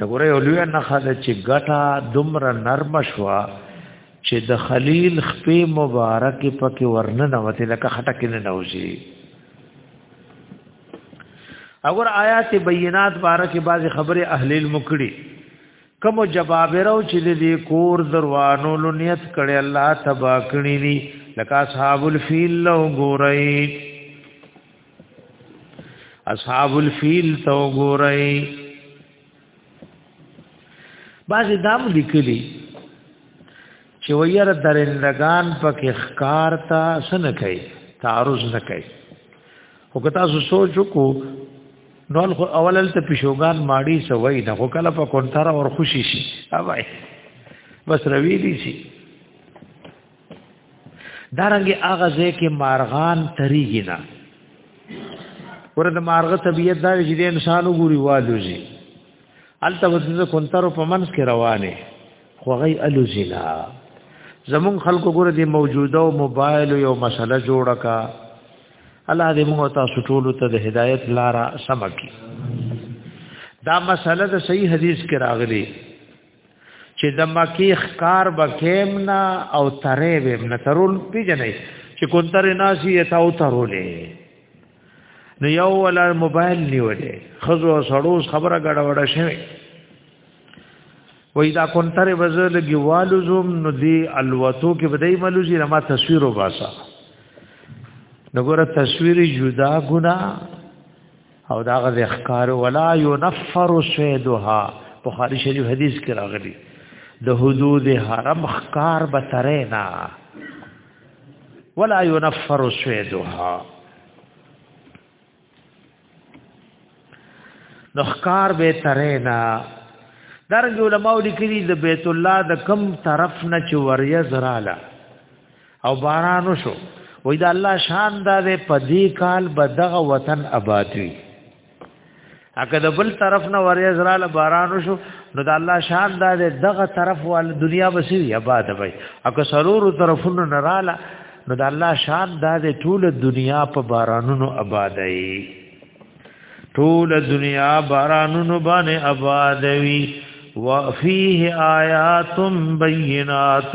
S1: دا ګوره یو لوی نه خاله چې ګټه دومره نرم شوا چې د خلیل خپې مبارک پکې ورنه نوته لکه خټه کې نه نوځي اور آیات بینات بارکه بعضی خبره اهل علم کړي کوم جوابرو چې دې کور دروانو لنیت کړي الله تبا کړی لکه اصحاب الفیل لو ګورئ اصحاب الفیل تو ګورئ بعضی دام لیکلی چې ویره درندگان پکې ښکار تا سن کوي تعرض نه کوي او که تاسو سوچ وکړو نو خو اولل ته پښوګان ماړي سوي نه خو کله په کونتر اور خوشي شي اوای بس روي دي شي دارنګه هغه ځکه مارغان تریږي نه ورته مارغه طبیعت دا چې د انسان وګوري والوزي الته وځي کونتر په منس کې روانه خو غي الوزینا زمون خلکو ګوره د موجوده او موبایل یو مسله جوړه کا الله دې موږ تاسو ټول ته د هدایت لارا سمکی دا مسله د صحیح حدیث کې راغلی چې د مکی خکار بکیم نه او ترې ویم نه ترول پیجنې چې کونتر ناسی تا او ترولې نو یو ولا موبایل نیولې خزو سړوس خبره غړ وړ شوه وای دا کونتر وزل ګیوالو زوم نو دی الوتو کې بدای ملوزی رما تصویر وباسا نګوره تصویر جدا ګنا او دا غز اخکار ولا ينفر سيدها بخاری شریف حدیث کې راغلی د حدود حرم خکار به ترینا ولا ينفر سيدها نخکار به ترینا درنګ علماء لیکلي د بیت الله د کم طرف نه چې وریا زراله او باران وشو وای دا الله شان دا دې په دې کال بدغه وطن آباد وي اګه د بل طرف نه ورې زراله باران وشو نو د الله شان دا دغه طرف وال دنیا بسی آباد وي اګه سرور طرفونو نه رااله نو د الله شان دا د ټول دنیا په بارانونو آباد وي ټول دنیا بارانونو باندې آباد وي وفيه آیات بینات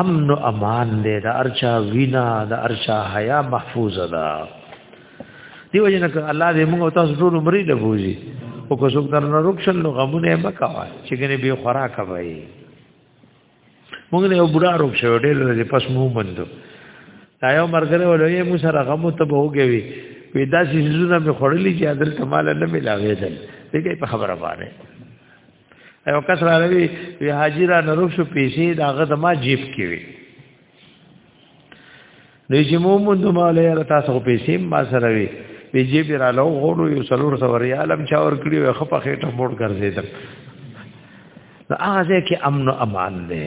S1: امن او امان دې د ارچا وینا د ارچا حیا محفوظ ده دیو جن الله دې موږ تاسو ټول عمرې له بوزي او کو څوک درنه رخصل نو غمونه مکوا چې ګنې به خوراک وای موږ نه یو بډا روک شو ډېر لږ پس مو بندو دا یو مرګره ولې مو سره غم ته به وګوي وې دا چې زونه مې خړلې چې حضرت مال نه ملاوي دل دې په خبره باندې یو کس را لوي وی حاجی را نروب شو پیسې دا غد ما جیب کې وی نو چې مو مونږ مالې را تاسو پیسې ما سره وی وی جیب را لو غوړو یو سلور سو ریالم چا ور کړی وی خپه خېټه موړ ګرځیدم نو هغه ځکه امن او امان دی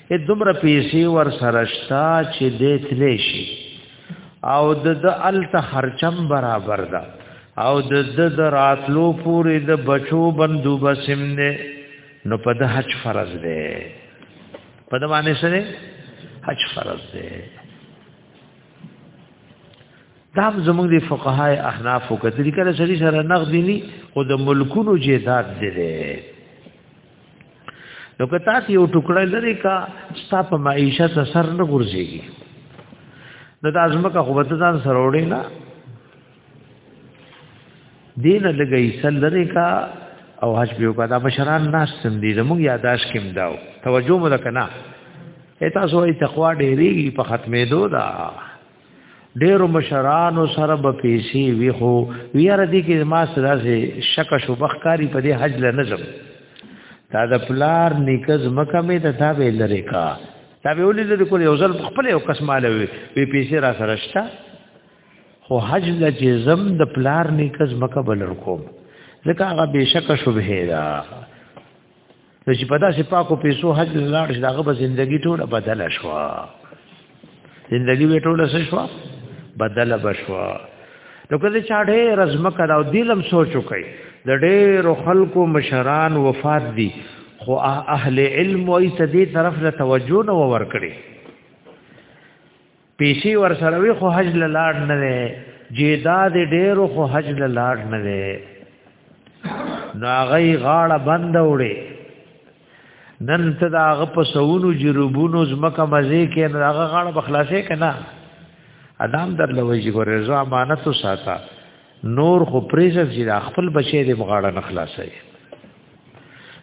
S1: اې دومره پیسې ور سرشتا چې دې تلې شي او د د الته خرچم برابر ده او د د راتلو پورې د بچو بندوبسم نه نو په د حج فرض ده په د باندې سره حج فرض ده دا زمونږ د فقهای احناف او کتلی کله سړي سره نقد دي خو د ملکونو جیدات دي نو که تاسو یو ټوکړه لري کا تاسو په معیشت سر نه ګرځيږي نو د ازمکه خو به ځان سره وړي نه دین لګي سل لري کا او حج به وکړه دا بشران ناس سم دي زموږ یاداش کېم داو توجه مو وکړه تاسو یې تقوا ډېری په ختمېدو دا ډیرو مشرانو سره به پیسې وی خو ویاره دي کې ما سره سي شک شو بخکاری په دې حج له نظم دا د پلار نیکز مکه می ته تا به لری کا تا به ولې لري کول یو ځل خپل یو قسم مالوي وی پیسې را سره شتا خو حج د جزم د پلار نیکز مکه بلر کوم ځکه هغه بشک شوبه ده نو چې په داسې پاکو پیسو حج لاړ شي داغه به زندگی ټوله بدله شو زندگی به ټوله څه شو بدله بشو نو کله چې اړه رزم کړه او دلم سوچو کوي د ډېرو خلکو مشران وفات دي خو اهل علم وایي ته دې طرف له توجه نه ور کړی پیسې ور سره وي خو حج لاړ نه دی جیدا دې ډېرو خو حج لاړ نه دی نو هغه غاړه بند وړي نن ته دا هغه په سونو جروبونو زمکه مزه کې نه هغه غاړه بخلاصې کنا ادم در لوي چې ګورې زو امانت ساته نور خو پریزه چې خپل بچي دې مغاړه نه خلاصې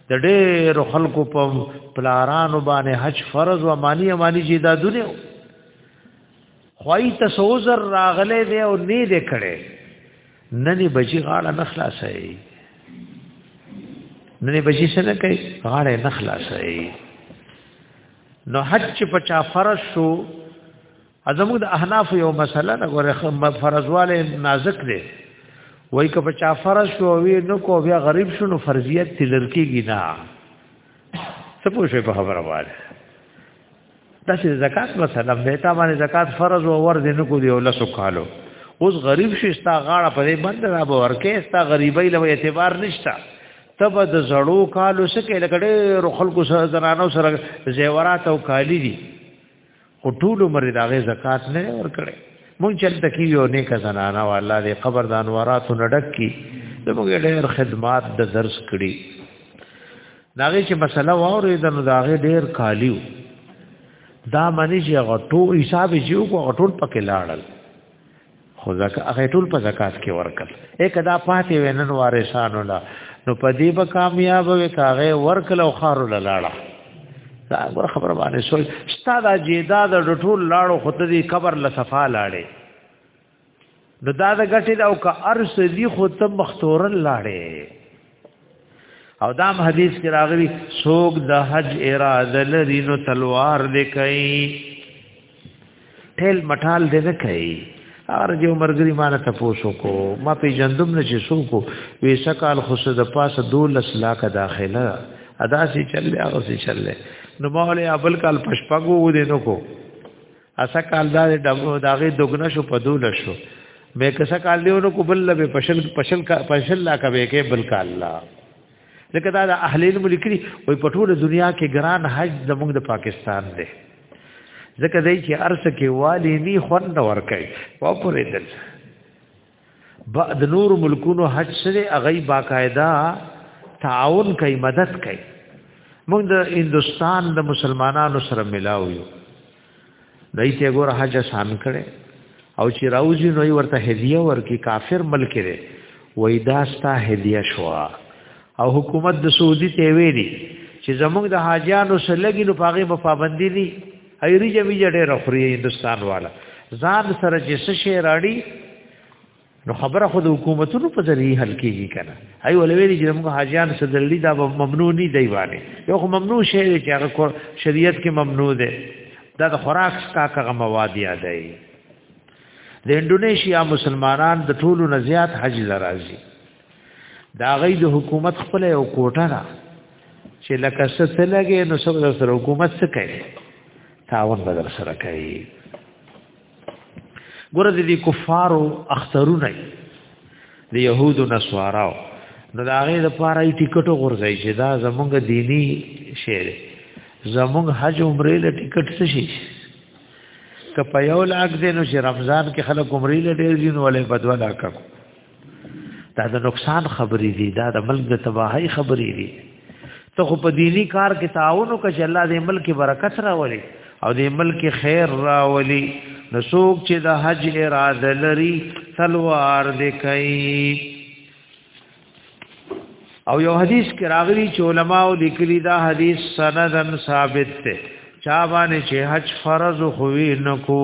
S1: د ډېر خلکو په پلارانو باندې حج فرض او مالی مالی جیدادونه خوای تسوزر راغله دی او نه دې کړي ننی بچی غاړه نه خلاصای ننی بچی سره کوي غاړه نه خلاصای نو حج په چا فرض شو ازمو د احناف یو مسله نه غره فرضواله نازک دی وای که په چا فرض شو وی نو کو بیا غریب شو نو فرضیت تلر کیږي نه څه پوښې په خبره واره دا چې زکات مسله به تا باندې زکات فرض او ور دي نو کو دی ولا سو کالو اوس غریب شي ستا غاړه په دې بند را به ورکه ستا غریبۍ له اعتبار نشتا تب د زړو کالو سکه لکړې خلکو سره زنانو سره زیورات او کالی دي خو ټول عمر دا غي زکات نه ورکړي مونږ چلته کی یو نیک زنانه والله دې قبر د انوارات نډک کی زموږ ډېر خدمات د درس کړي داغه چې مسله واورې د نو داغه ډېر کالیو دا منی چې غټو حساب یې وکړ غټول پکې لاړل خو زکه هغه ټول په زکات کې ورکړ اې کدا پاتې وینن وارثانو لا نو په دې به کامیاب وي کاغه ورکل او خارو لاړه دا غره خبر باندې سوچ ستاد جیدا د ټول لاړو خو دې قبر ل صفا لاړې نو دا د غټې دا او کا ارس دې خو ته مختورن لاړې او دا حدیث کې راغلی څوک د حج اراده لري نو تلوار دې کوي ټیل مټال دې نه کوي هر جو مرګري مان ته پوسو کو ما په جندم نه چې سو کو ویسکال خو د پاسه 12 لاک داخله ادا سي چلې هغه سي چلې نو مولې ابل کال پشپغو دې نو کو اسا کال دا دغه دغه دغنه شو په دول شو مې کسا کال دیونو کو بل به پشل پشل کا پشل لا کوي کې بل کال لا لکه دا د اهل علم لیکلي وي په ټوله دنیا کې ګران حج زموږ د پاکستان دی ځکه دی چې ارسه کې والی نی خوند ورکړي واپرې دل بعد نور ملکونو حج سره اغي باقاعده تعاون کوي مدد کوي موږ د هندستان د مسلمانانو سره ملاو یو دای ته ګور حج آسان کړي او چې راوځي نو ورته هدیه ورکی کافر ملک لري وای دا ستا هدیه شو او حکومت د سعودي ته ویلي چې زموږ د حاجیانو سره لګي نو پاغه په پابندي دي هي ریجه ویجه ډېر خوري هندستان والا ځان سره چې څه شي راړي نو خبره خود حکومتونو په ذریعہ حل کیږي کنه هي ولوي چې موږ حاجیان سدلی دا ممنوع نه دی وانه یو خو ممنوع شی چې هغه شریعت کې ممنوع دی دا د خوراک کا هغه مواد یاد دی د انډونیشیا مسلمانان د ټولو نه زیات حج لراځي دا غي د حکومت خپل یو کوټه ده چې لکه څه څه لګي نو سب سره حکومت څه کوي تاون بدر سره کوي ګوره دي کفارو اخترونه دي يهودو نسواراو نو دا غي د پاره یې ټیکټو غورځي چې دا زمونږ دینی شعر زمونږ حج عمره له ټیکټ څه شي که په یو لاک دینو چې رمضان کې خلک عمره له ډیر دین ولې بدولا کوي دا د نقصان خبرې دي دا د ملک د تباہی خبرې دي ته خو په دینی کار کې تعاون وکړه چې الله دې ملک برکت راولي او دې ملک خیر راولي نو څوک چې د حج اراده لري تلوار دې کوي او یو حدیث کې راغلی چې علما او لیکلي دا حدیث سندن ثابت دی چا باندې چې حج فرض خوې نکو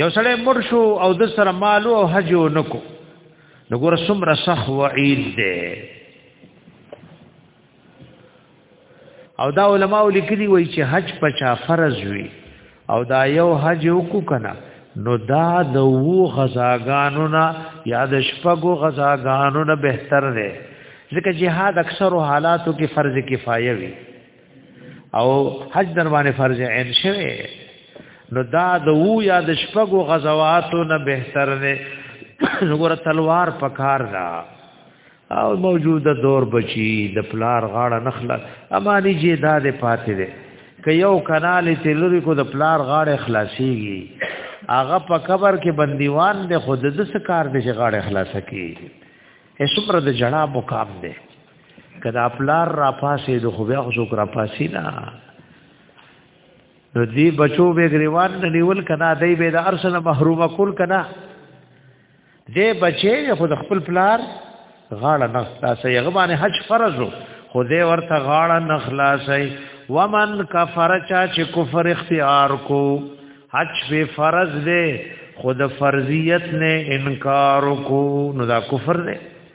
S1: یو سړی مر شو او د سره مال او حج نکو نو ګور سمره صح وعید ده او دا علماء لیکلي وای چې حج پچا فرض وي او دا یو حج وکړو کنه نو دا د وو غزاګانو نه یا د شپګو غزاګانو نه بهتر دی ځکه jihad اکثر حالاتو کې فرض کفایه وي او حج در باندې فرض عین شوه نو دا د وو یا د شپږو غزواتو نه بهتر دی وګوره تلوار پکار را او موجوده دور بچی د پلار غاړه نخلا امانی جی دا د پاتې دی که یو کانال تلری کو د پلار غاړه خلاصيږي هغه په قبر کې بندیوان د خود د څه کار د غاړه خلاصه کی هیڅ پر د جړا مقام دی کدا پلار را پاسې د خو بیا خو څوک را پاسې نه نو دی بچو به غریوان نه نیول کنا دی به د ارسنه محرومه کول کنا دی بچي خو د خپل پلار غاړه نه خلاصې هغه باندې حج فرض وو خو دی ورته غاړه نه خلاصې ومن کفر چا چې کفر اختیار کو حج به فرض دی خود فرضیت نه انکار کو نو دا کفر دی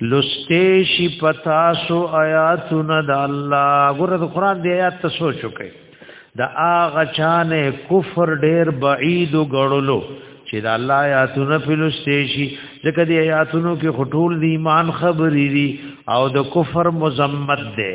S1: لسته شي پتا سو آیاتونه د الله ګره د قران دی آیات ته سوچ وکي د اغه چانه کفر ډیر بعید غړلو چې د الله آیاتونه په لسته شي ځکه د آیاتونو کې خټول د ایمان خبرې دي او د کفر مذمت ده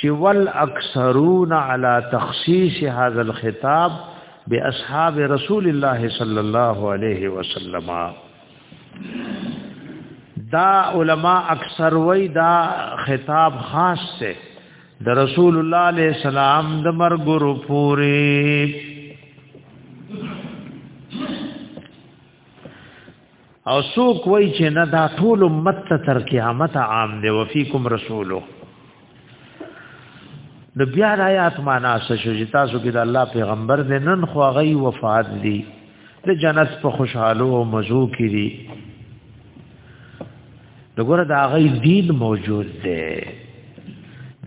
S1: چې ول اکثرون علی تخصیص هذا الخطاب باصحاب رسول الله صلی الله علیه وسلم دا علما اکثر وای دا خطاب خاص سے د رسول الله علیہ السلام د مرګرو پوری او څوک وای چې نه دا ټول امت ته تر قیامت عام دی وفیکم رسولو د بیا آیات معنا څه شو چې تاسو کې د الله پیغمبر دې نن خو غي وفات دي د جنت په خوشحالو او مزو کې دي دغه د غي دین موجود دی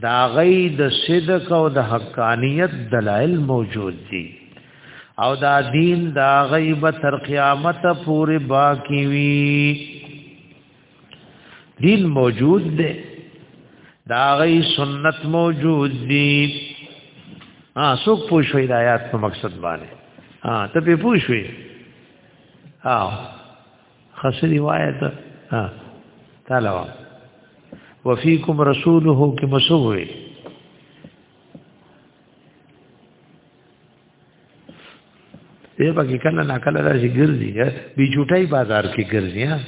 S1: دا غي د صدق او د حقانیت دلایل موجود دي او دا دین دا غیب تر قیامت پورې باقی وی دین موجود دی دا غی سنت موجود دی ها څوک پوښوي د آیات په مقصد باندې ها ته په پوښوي ها خسری روایت ها تعالی وفیکم رسوله کی مسووی دې پکې کله نه کله راځي ګرځي بي جوټي بازار کې ګرځي ها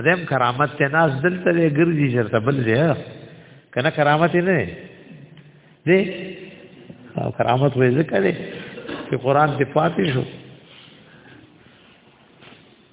S1: ادم کرامت ته ناز دلته دې ګرځي چرته بل دې کنه کرامت نه دې او کرامت وې ذکر دې چې قران دې پاتې شو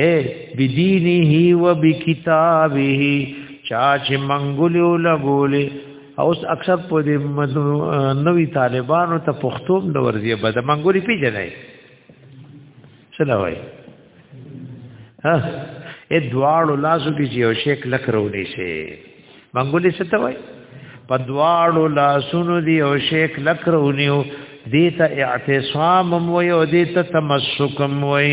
S1: اے بدینه و بکتابه چا چې منګولې او لګولې اوس اکثر په دې نوی طالبانو ته پښتو د ورځې بد منګولې پیژنې سلام وای ها اے دواړو لاسو کې یو شیک لکرونی شي منګولې څه ته وای په دواړو لاسونو دی یو شیک لکرونیو دیتا اعتصام وی او دیتا تمسکم وی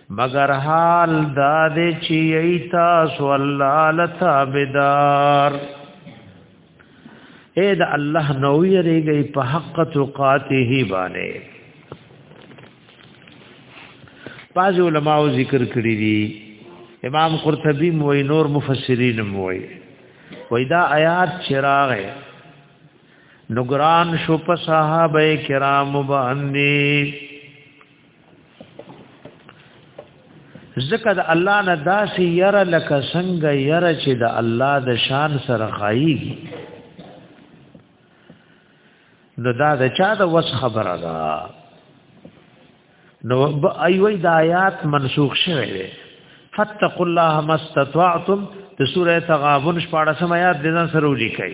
S1: مگر حال دا دې چې ایتا سو الله لتابدار اے دا الله نو یریږي په حق تقاته باندې باز علماء ذکر کړی دي امام قرطبی موي نور مفسرین موي وای دا آیات چراغ نگران شو په صحابه کرام باندې ذکر الله نه داسې یره لکه څنګه یره چې د الله د شان سره خایي نو دا د چا د وس خبره ده نو ایوې د آیات منسوخ شوه فتقوا الله ما استطعتم د سوره تغابن 14 آیات د ځان سره ولیکئ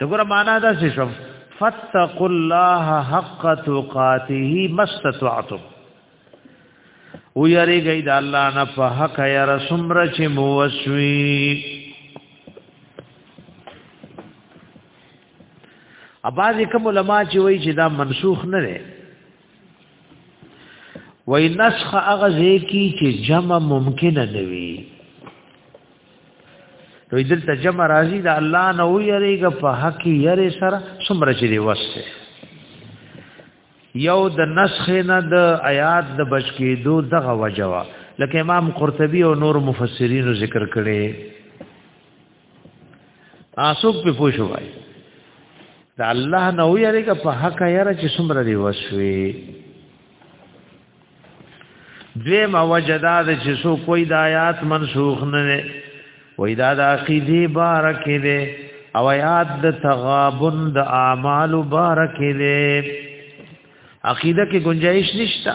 S1: دغه معنا دا څه شو فتقوا الله حق تقاته مستطعتم او یری گئی دا الله نه په حق یا رسم را چې موسوی اباځ کوم علما چې وای چې دا منسوخ نه دی وای نسخ هغه ځای کی چې جمع ممکن نه وي نو دلته جمع راځي د الله نه ویریږي په حق یې سره څومره چې دی وسه یو د نسخ نه د آیات د بچ کېدو دغه وجوا لکه امام قرطبي او نور مفسرین ذکر کړي اسوک په پوښو وای دا الله نه ویریږي په حق یاره چې څومره دی وسوي دوی ما وجدا د چې سو کوئی د آیات منسوخ نه نه وای دا د عقیده بارک دی او آیات د تغابن د اعمال بارک دی عقیده کې گنجائش نشته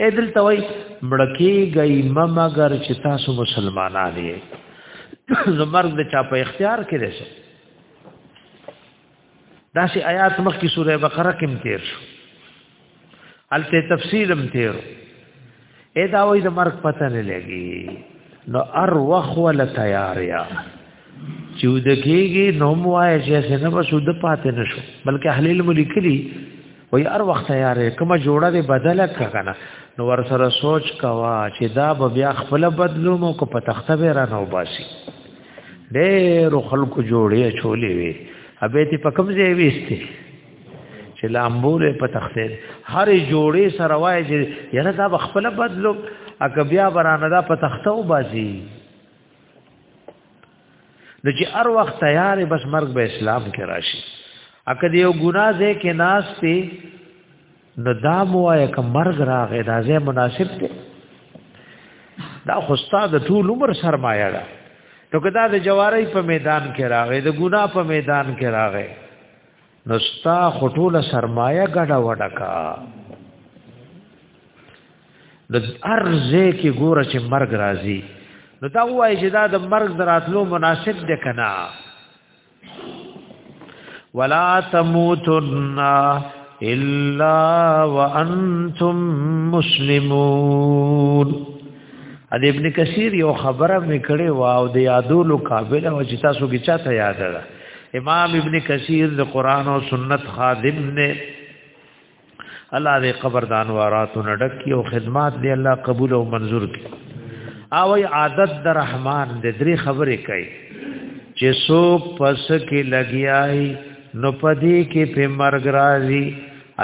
S1: اې دل توي مړکی گئی ممګر چې تاسو مسلمانان یې نو مرګ د چا په اختیار کې دی دا شی آیات مخ کی سوره بقره کې تیر شو الته تفصیل هم تیر اې دا وې د مرګ پته نه لګي نو ار وخ ول تیاریا چې ود کېږي نو مو وایي چې څنګه به سود پاتې نشو بلکې اهل علم لیکلي وای هر وخت یاره کومه جوړه دې بدله کړه نو ور سره سوچ کوا چې دا به بیا خپل بدلو مو کو په تخته به را نو باسي ډېر خلکو جوړې چولې وي ابه ته په کوم ځای وېستي چې لامبول په تخته هر جوړې سره وای چې یاره دا به خپل بدلو اګه بیا برانه دا په تخته وباسي نو چې هر وخت تیار بس مرګ به اسلام کې راشي اکه دیو ګناه زه کې ناس ته نو دا موایا ک مرګ راغې دا زه مناسب ته دا خو استاد ټول عمر سرمایه ده نو کدا د جواری په میدان کې راغې د ګناه په میدان کې راغې نو ستا خټوله سرمایه ګډه وډه کا د ارزه کې ګوره چې مرګ راځي نو دا وایي چې دا د مرګ دراتلو مناسب دی کنه ولا تموتن الا وانتم مسلمون ا دې ابن کثیر یو خبره میکړې واو د یادولو قابل او چې تاسو کې چاته یاد ده امام ابن کثیر د قران او سنت خادم نه الله دې قبر د انواراتو نډکی او خدمات دې الله قبول او منظور کړي او عادت د رحمان دې درې خبرې کوي چې سو پس کې لګیاي نو پدې کې په مرګ راځي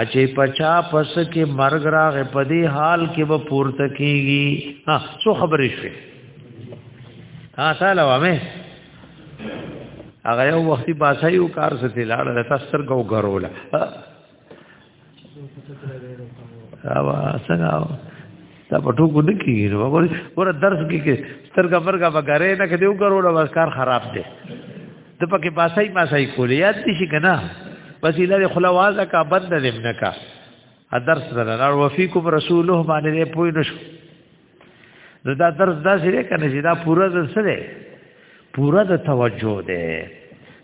S1: اچې پچا پس کې مرګ راغې پدې حال کې به پورته کیږي ها سو خبرې شوي ها سلام امه هغه یو وختي باسه یو کار څه دی لاړه د تستر کو غروله اوا څنګه دا په ټوکو نه کیږي نو ګور ګور درس کې کې سترګه برګه بګارې نه کدیو ګورو نو کار خراب دی د پکې پاسای پاسای کولې یاد دي شي کنه بس اله خلا وازه کا بند لمنه کا درس درنه وفیکم رسوله باندې پوی نشو نو دا درس دا سره کنه چې دا پورا د سره پورا د توجه ده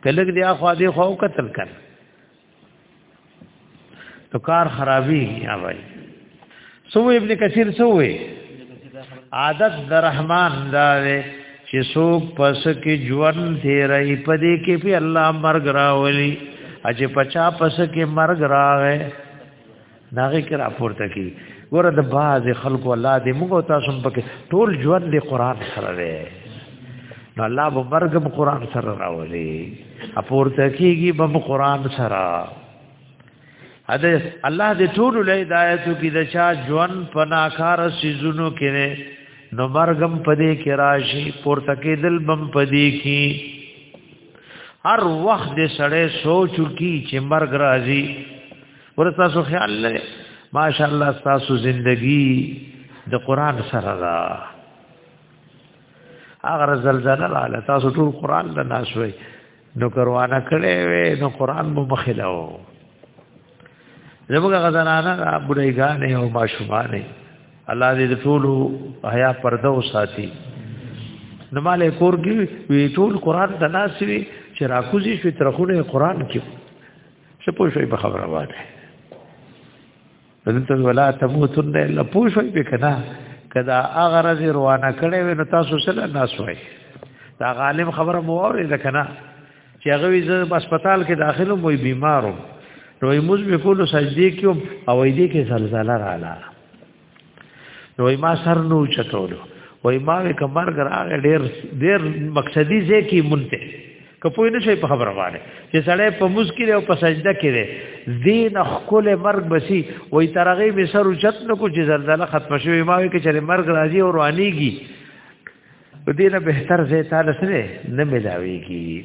S1: کله دې اخو دې خو قتل کړ تو کار خرابي یا وای سو ابن کثیر سو وی عادت د رحمان دا وی چې څوک پس کې ژوند تیرې پدې کې په الله مرګ راولي اجه پچا پس کې مرګ راغې داغه کې راپورته کی ګوره د باز خلکو الله دې موږ تاسو په کې ټول ژوند دې قران سره وې نو الله به مرګ په قران سره راولي اپورته کیږي به قران سره اده الله دې ټول له ہدایتو کې د چا ژوند په ناکار سيزونو کې نه نو مرګم پدې کې راشي پورته کې دل بم پدې کې هر وخت دې سړې سوچو کې چې مرګ راځي ورته سو خیال لري ماشاء الله تاسو زندگی د قران سره دا اگر زلزلہ لاله تاسو ټول قران له ناس وي نو کروانه کړي وي نو قران مو مخلاو زموږ غزنانه بډایګانې او ماشومانې الله دې ټول حیا پرده وساتي نو مالې کور کې وی ټول قران د ناس وی چې راکوزي شو ترخونه قران کې څه پوه شوي په خبره باندې دلته ولا تموتن الا پوه شوي په کنا کدا هغه راز روانه کړي وي نو تاسو سره ناس وای دا غالم خبره مو اوري ده کنا چې هغه وي زه هسپتال کې داخلو مو بیمارم نو موږ به کولو سجدي کوم او دې کې زلزلہ رااله نو ما سر نو چتولو وای ما وک مرګ راغ ډیر ډیر مقصدی ځای کې مونته کپوی نه شي په خبره باندې چې سړی په مسکره او په سجده کې دی دین خپل مرګ بسی وای ترغه به سر چت نو کو چې زلزلہ ختم شوی ما وک چې مرګ راځي او روانيږي دینه بهتر ځای تعالی سره نه ملاويږي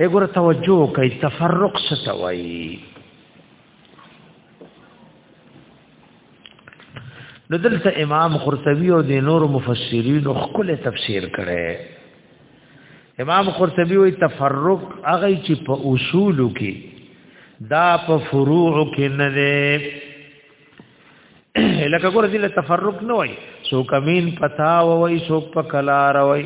S1: وګوره توجه کوي تفرق څه ته وایي نو دلته امام قرطبي او د نور مفسرین خپل تفسیر کړي امام قرطبي وی تفرق هغه چې په اصول کې دا په فروع کې نه دی لکه ګور دې تفرق نه وای سو کمین پتا وای سو په کلار وای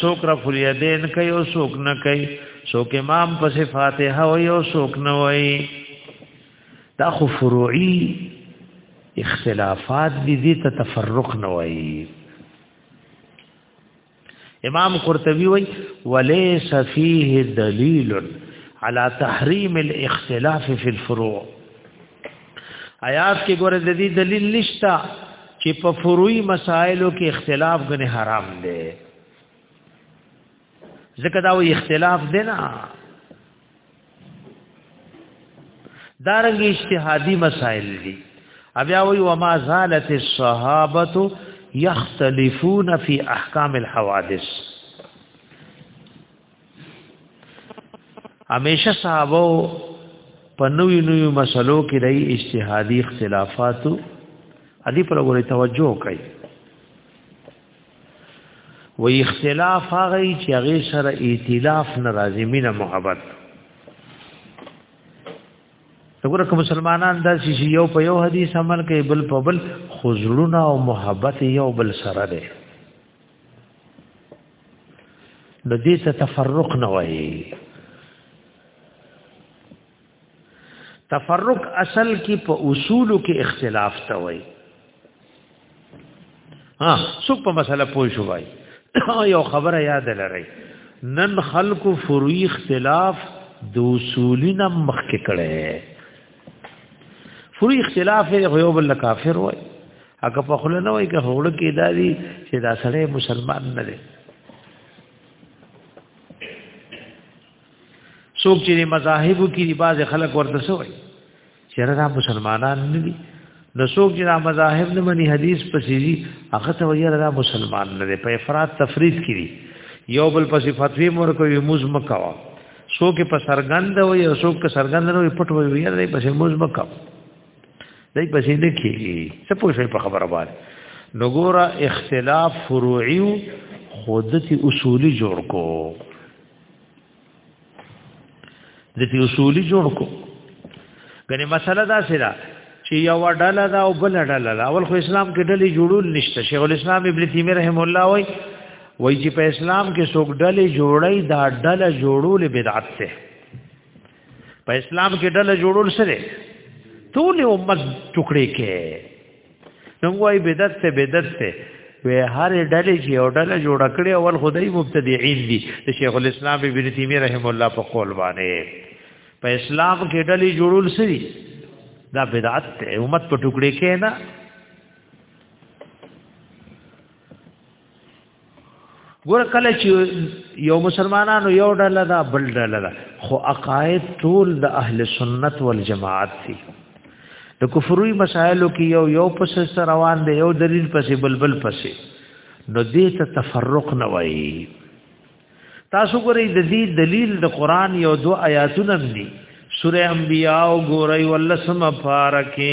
S1: سو کر فریدین کوي او سو نه کوي سو کې امام پس فاتحه وای او سو نه وای دا خو فروعي اختلافات دي دې ته تفرق نه وای امام قرطبي وای وليس فيه دليل على تحريم الاختلاف في الفروع آیات کې ګوره د دې دلیل نشتا چې په فروعي مسائلو کې اختلاف غني حرام دی ځکه دا وی اختلاف دی نه دارنګ اجتهادي مسائل دي بیا وی و ما زالت الصحابه يختلفون في احکام الحوادث همیشه صحابه په نوې نوې مسلو کې د اجتهادي اختلافاتو ادي پر وګړي توجه کوي و اختلاف هغه چې هغه سره ائتلاف ناراضی مینه محبت وګوره کوم مسلمانان دا چې یو په یو حدیث عمل کوي بل په بل خزړونه او محبت یو بل سره ده د دې ته تفرق نه وایي تفرق اصل کې په اصول کې اختلاف ته وای ها څوک په مسله پوه شو وای یو خبره یاد لرئ نن خلق فروي اختلاف د اصولین مخ کې کړي فروي اختلاف یو بل کافر وای هغه په خله نه وای که هوړ کې دادی چې دا سره مسلمان نه دی څوک چې مذاهب کې دی باز خلک ورته سوې چیرې دا مسلمانان نه دي نو څوک چې دا مذاهب نه مني حدیث پسې دي هغه ته ویره دا مسلمان نه دی په افراط تفرید کړي یو بل پسې فتوی مور کوي موز مکوا څوک په سرګند وي او څوک په سرګند نه وي پټ وي ویره دی پسې موز مکوا دای پسې نه کیږي څه پوښي په خبره باندې نو ګوره اختلاف فروعي خودتي اصولي جوړ کو د دې اصولي جوړ کو غني مسله دا سره چې یو ډله دا او بل ډله دا اول خو اسلام کې ډلې جوړول نشته شیخ الاسلام ابن تیمیه رحم الله وای وای چې په اسلام کې څوک ډلې جوړي دا ډله جوړول بدعت ده په اسلام کې ډله جوړول سره ټول امت ټوکړي کې نو وايي بدعت ته بدعت ته وې هر ډلې چې یو ډله جوړ کړي اول خدای مبتدعين دي شیخ الاسلام ابن تیمیه رحم الله په قول باندې په اسلام کې ډلې جوړول سری دا بدعت ته امت په ټوکړي کې نه ګور کله چې یو مسلمانانو یو ډله دا بل ډله دا خو عقاید ټول د اهل سنت والجماعت دي د کفروي مسائلو کې یو یو پس روان دي یو دلیل پسې بلبل پسې نو دې ته تفرق نه وایي تاسو ګورئ د دې دلیل د قران یو دو آیاتونه دي سوره انبیاء ګورئ ولسم فارکه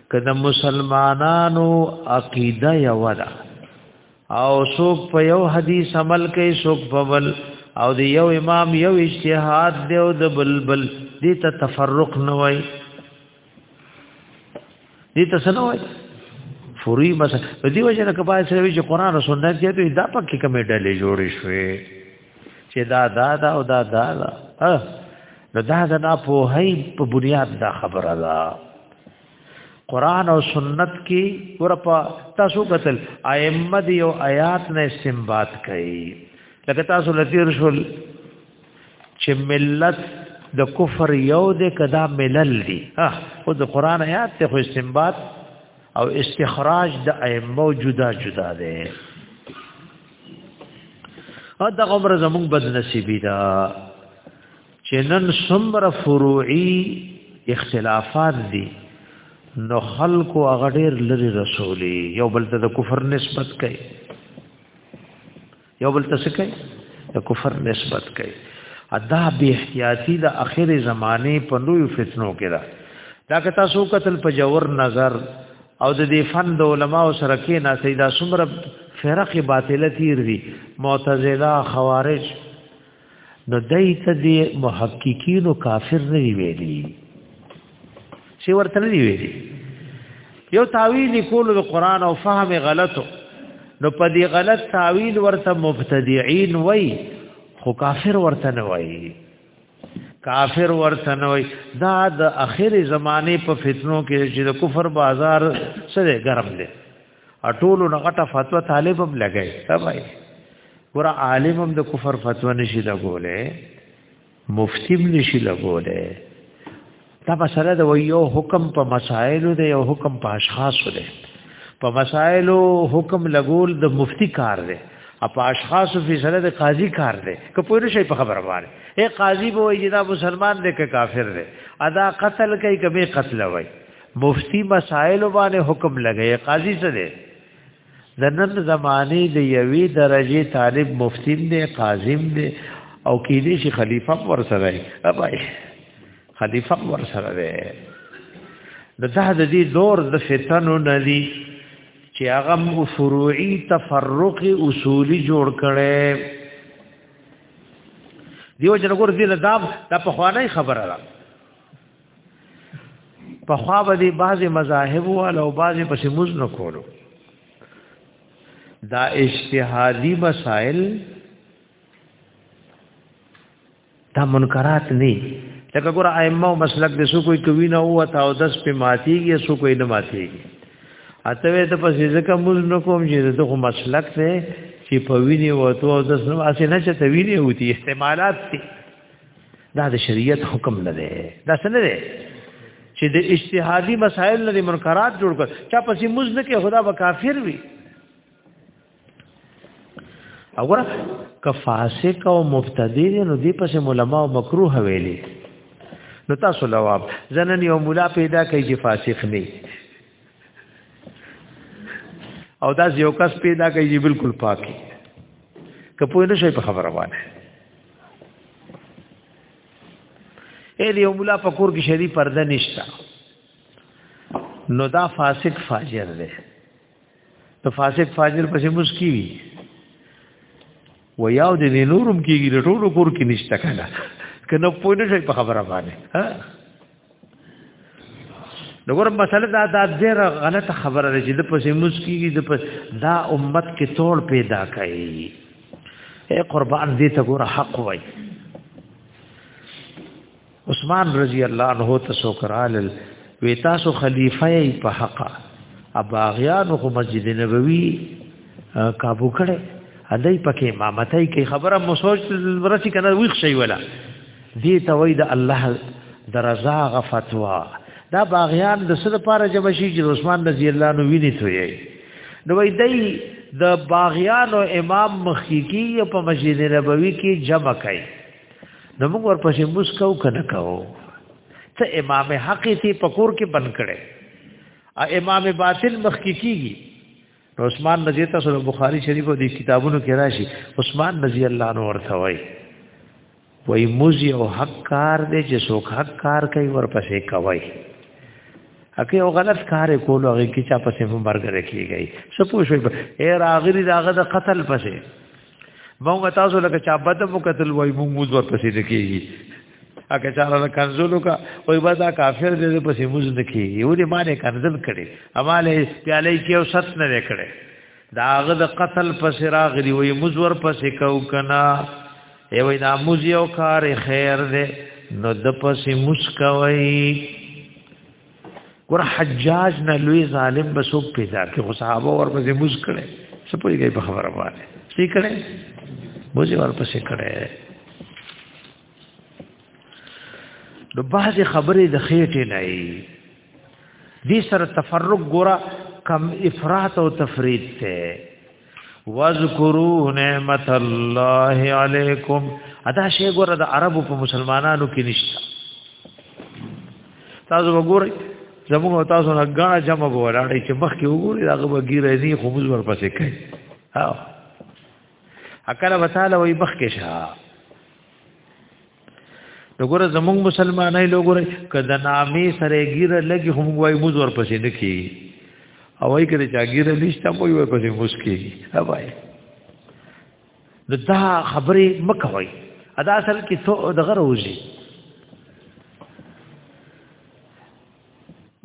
S1: که د مسلمانانو عقیده یو ده او څوک په یو حدیث عمل کوي څوک په بل او د یو امام یو اجتهاد دی او د بل بل دې ته تفرق نه وای دې ته څه نه وای فوری مثلا په دې وجه نه کبا سره چې قران او سنت کې ته دا پکې کومې ډلې جوړې شوې چې دا دا دا او دا دا دا نو دا دا نه په هی په بنیاد دا خبره ده قران او سنت کې ورپا تاسو قتل ائمه دی او آیات نه استنباط کړي لکه تاسو لتیر شول چې ملت د کفر یو د کدا ملل دی ها او د قران آیات ته خو استنباط او استخراج د ائمه جدا جدا دی ا دغه عمر زمون بد نصیبی دا چې نن څومره فروعي اختلافات دي نو خلق او غډیر لري رسولي یو بل ته د کفر نسبت کوي یو بل ته څه کوي د کفر نسبت کوي ادا به احتیاطي د اخر زمانه په لوی فتنو کې ده دا که تاسو قتل په جوور نظر او د دې فن د علماو سره کې نه سیدا سمره فرق باطله تیر دي معتزله خوارج نو دای ته دی محققین او کافر نه دی ویلي چې ورته نه دی ویلي یو تعویل کول د قران او فهم غلطو نو په دې غلط تعویل ورته مبتدعين وای خو کافر ورته نه وای کافر ورته نه وای دا د اخر زمانه په فتنو کې چې د کفر بازار سره ګرم دی اټول نه غټه فتوا طالب هم لګای سمای ور عالم هم د کفر فتوا نشي لګولې مفتی هم نشي لګولې دا مسله د یو حکم په مسائلو دی یو حکم په اشخاصو دی په مسائلو حکم لګول د مفتی کار دی اپ اشخاص فیصله د قاضي کار دی که پوره شي په خبره باندې اے قاضي به وایي دا مسلمان دی که کافر دی ادا قتل کوي کبه قتل وایي مفتی مسائل باندې حکم لګي قاضي څه دی د نن زمانه د یوې درجه طالب مفتیم دی قاضیم دی او کې دې شي خلیفہ ور سره دی ابای خلیفہ ور سره دی د ته د دې دور د فتنو ندی چې هغه فروعي تفرق اصولي جوړ کړي دیو جنګور دې لداب د په خوانه خبره را په خوا به دي بعضې مذاهب والا او بعضې پسې موز نه کولو دا اجتهادي مسائل دا منکرات نه لکه ګور ائمه او مسلک د سو کوئی کوي نه هو تا او دس په ماتيږي سو کوئی نه ماتيږي اته ته پسې ځکه موږ نه کوم چې دغه مسلک ته چې په ویني وته او دس نو اسې نه چې ته ویني وتی استعمالات دي دا د شریعت حکم نه دی دا څه نه دی چې د اجتهادي مسائل نه منکرات جوړ کړ چا پسې موږ نه کې خدا به کافر وي اور که فاسق او مبتدی نو دی پس علماء او مکروه ویلي نو تاسو لواب زنن یو مولا پیدا کوي چې فاسق نه او دا یو کس پیدا کوي چې بالکل پاکي کپوی نشي په خبره باندې اې یو مولا په کور کې شری پرده نشتا نو دا فاسق فاجر دی نو فاسق فاجر پسې مسکی وی و یاو د نورم کېږي د ټولو کور کې نشته کنه کنه پوه نه شي په خبره باندې ها دغه مسله دا د ډېر غلطه خبره ده چې د پسې مسکیږي د پس دا امت کې توړ پیدا کوي اے قربان دې ته ګور حق وای عثمان رضی الله عنه ته سوکرال وی تاسو خلیفہ په حق اباغیان خو مسجد نبوی کابو کړي ادای پکې امامتای کې خبره مو سوچ ورسی کنه ویښ شي ولا دې ته وای د الله درزا غفتوا دا باغیان د سره پاره جمع شي چې عثمان رضی الله نو ویني توي نو وای دای د باغیان او امام مخکیکی په مسجد نبوي کې جمع کړي نو موږ ورپسې مسکو کنه کاو ته امام حق ته پکور کې بن کړي ا امام باطل مخکیکیږي نو عثمان رضی الله عنه بخاری شریف او دې کتابونو کې راشي عثمان رضی الله عنه ورته وای وای موزي او حق کار دې چې څوک حق کار کوي ورپسې کوي اکه یو غلط کار کولو هغه کې چا پسې مبارګره کیږي سپوږ شوی اے راغری داغه د قتل پسې مونږ تاسو لکه چا بده مو قتل وای مونږ موز ورپسې نکېږي اګه چا له کنزلو کا وای با دا کافر دې پسې موز نکېږي یو دې مانه کنزل کړي اماله پیالې کې او ست نه وکړي دا هغه د قتل پسې راغلی وای موز ورپسې کو کنا ای وای دا موز یو کار خیر دې نو د پسې مسکوي ګور حجاج نه لوی ظالم به څوک پیدا کې خو صحابه ورپسې موږ کړي څه پوهیږي په خبره باندې څه کړي موږ ورپسې کړي نو بعضې خبرې د خېټې نه یي دې سره تفرق ګوره کم افراط او تفرید ته واذکروا نعمت الله علیکم ادا شی ګوره د عربو په مسلمانانو کې نشته تاسو وګورئ زموږ تاسو نه غاڼه جمع وراړي چې مخ کې وګورئ هغه بغیر نه خو موږ ورپسې کوي ها اکل وتعالى وي مخ کې شه وګوره زمونږ مسلمانای لوګوره کله نامې سره ګیره لګي هم وای موز ور پسې نه کی او وای کړي چې ګیره نشته مو ور پسې مسکی هاوای نو دا خبرې مکوي ادا اصل کې څو دغه روزي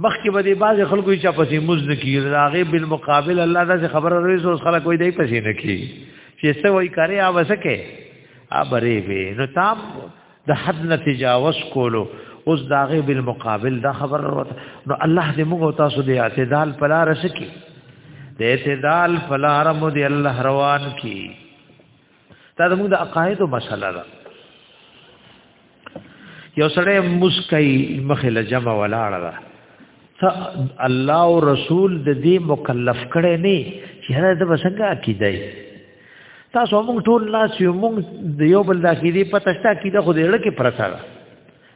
S1: مخکې به دې بعضې خلکو یې چا پسې مز نه کېږي د هغې بالمقابل الله داسې خبره روي اوس خلک وایي دی پسې نه کېږي چې څه وایي کارې هغه څه کوې ابرې وې نو تا د حد نه تجاوز کولو اوس د هغې بالمقابل دا خبره وروته نو الله دې موږ او تاسو د اعتدال په لاره څه کړي د اعتدال په لاره مو دې الله روان کړي دا زموږ د عقایدو مسله ده یو سړی مسکی مخې له جمع ولاړه ده ته الله او رسول د دې مکلف کړي نه چې هر د وسنګ عقیده تاسو موږ ټول لاس یو موږ د یو بل د عقیده پته شته عقیده خو دې لکه پرسره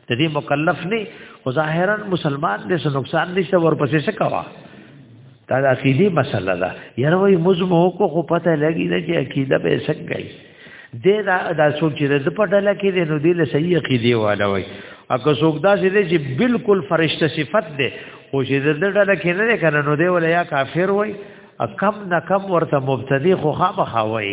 S1: د دې مکلف نه خو ظاهرا مسلمان دې څه نقصان نشته ورپسې څه کوا دا د عقیدی مسله ده یاره وای مزمو کو خو پته لګی نه چې عقیده به څنګه وي دې دا دا څوک چې د پټل کې دې نو دې له صحیح عقیده والا وای اګه څوک دا چې بالکل فرشته صفت ده خو چې د ډله کې نه کنه نو دی ولا یا کافر وای کم نه کم ورته مبتدی خو خامخا وای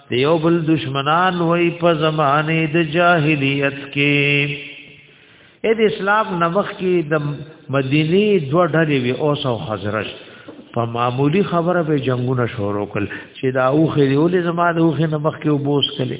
S1: د یو بل دشمنان وای په زمانه د جاهلیت کې اې د اسلام نمخ کې د مدینی دوه ډلې وی اوس او خزرج په معمولی خبره به جنگونه شروع کړ چې دا اوخه دی ولې زمانه اوخه نمخ کې وبوس کړي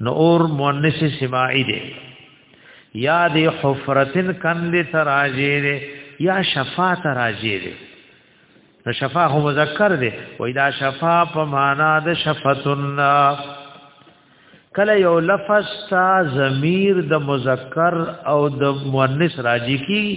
S1: نو اور مؤنث سماعی دی یا دی حفرتن کند تراجی دی یا شفا تراجی دی نو شفا هو مذکر دی وای دا شفا په معنا د شفتن کله یو لفظ تا ضمیر د مذکر او د مؤنث راجی کی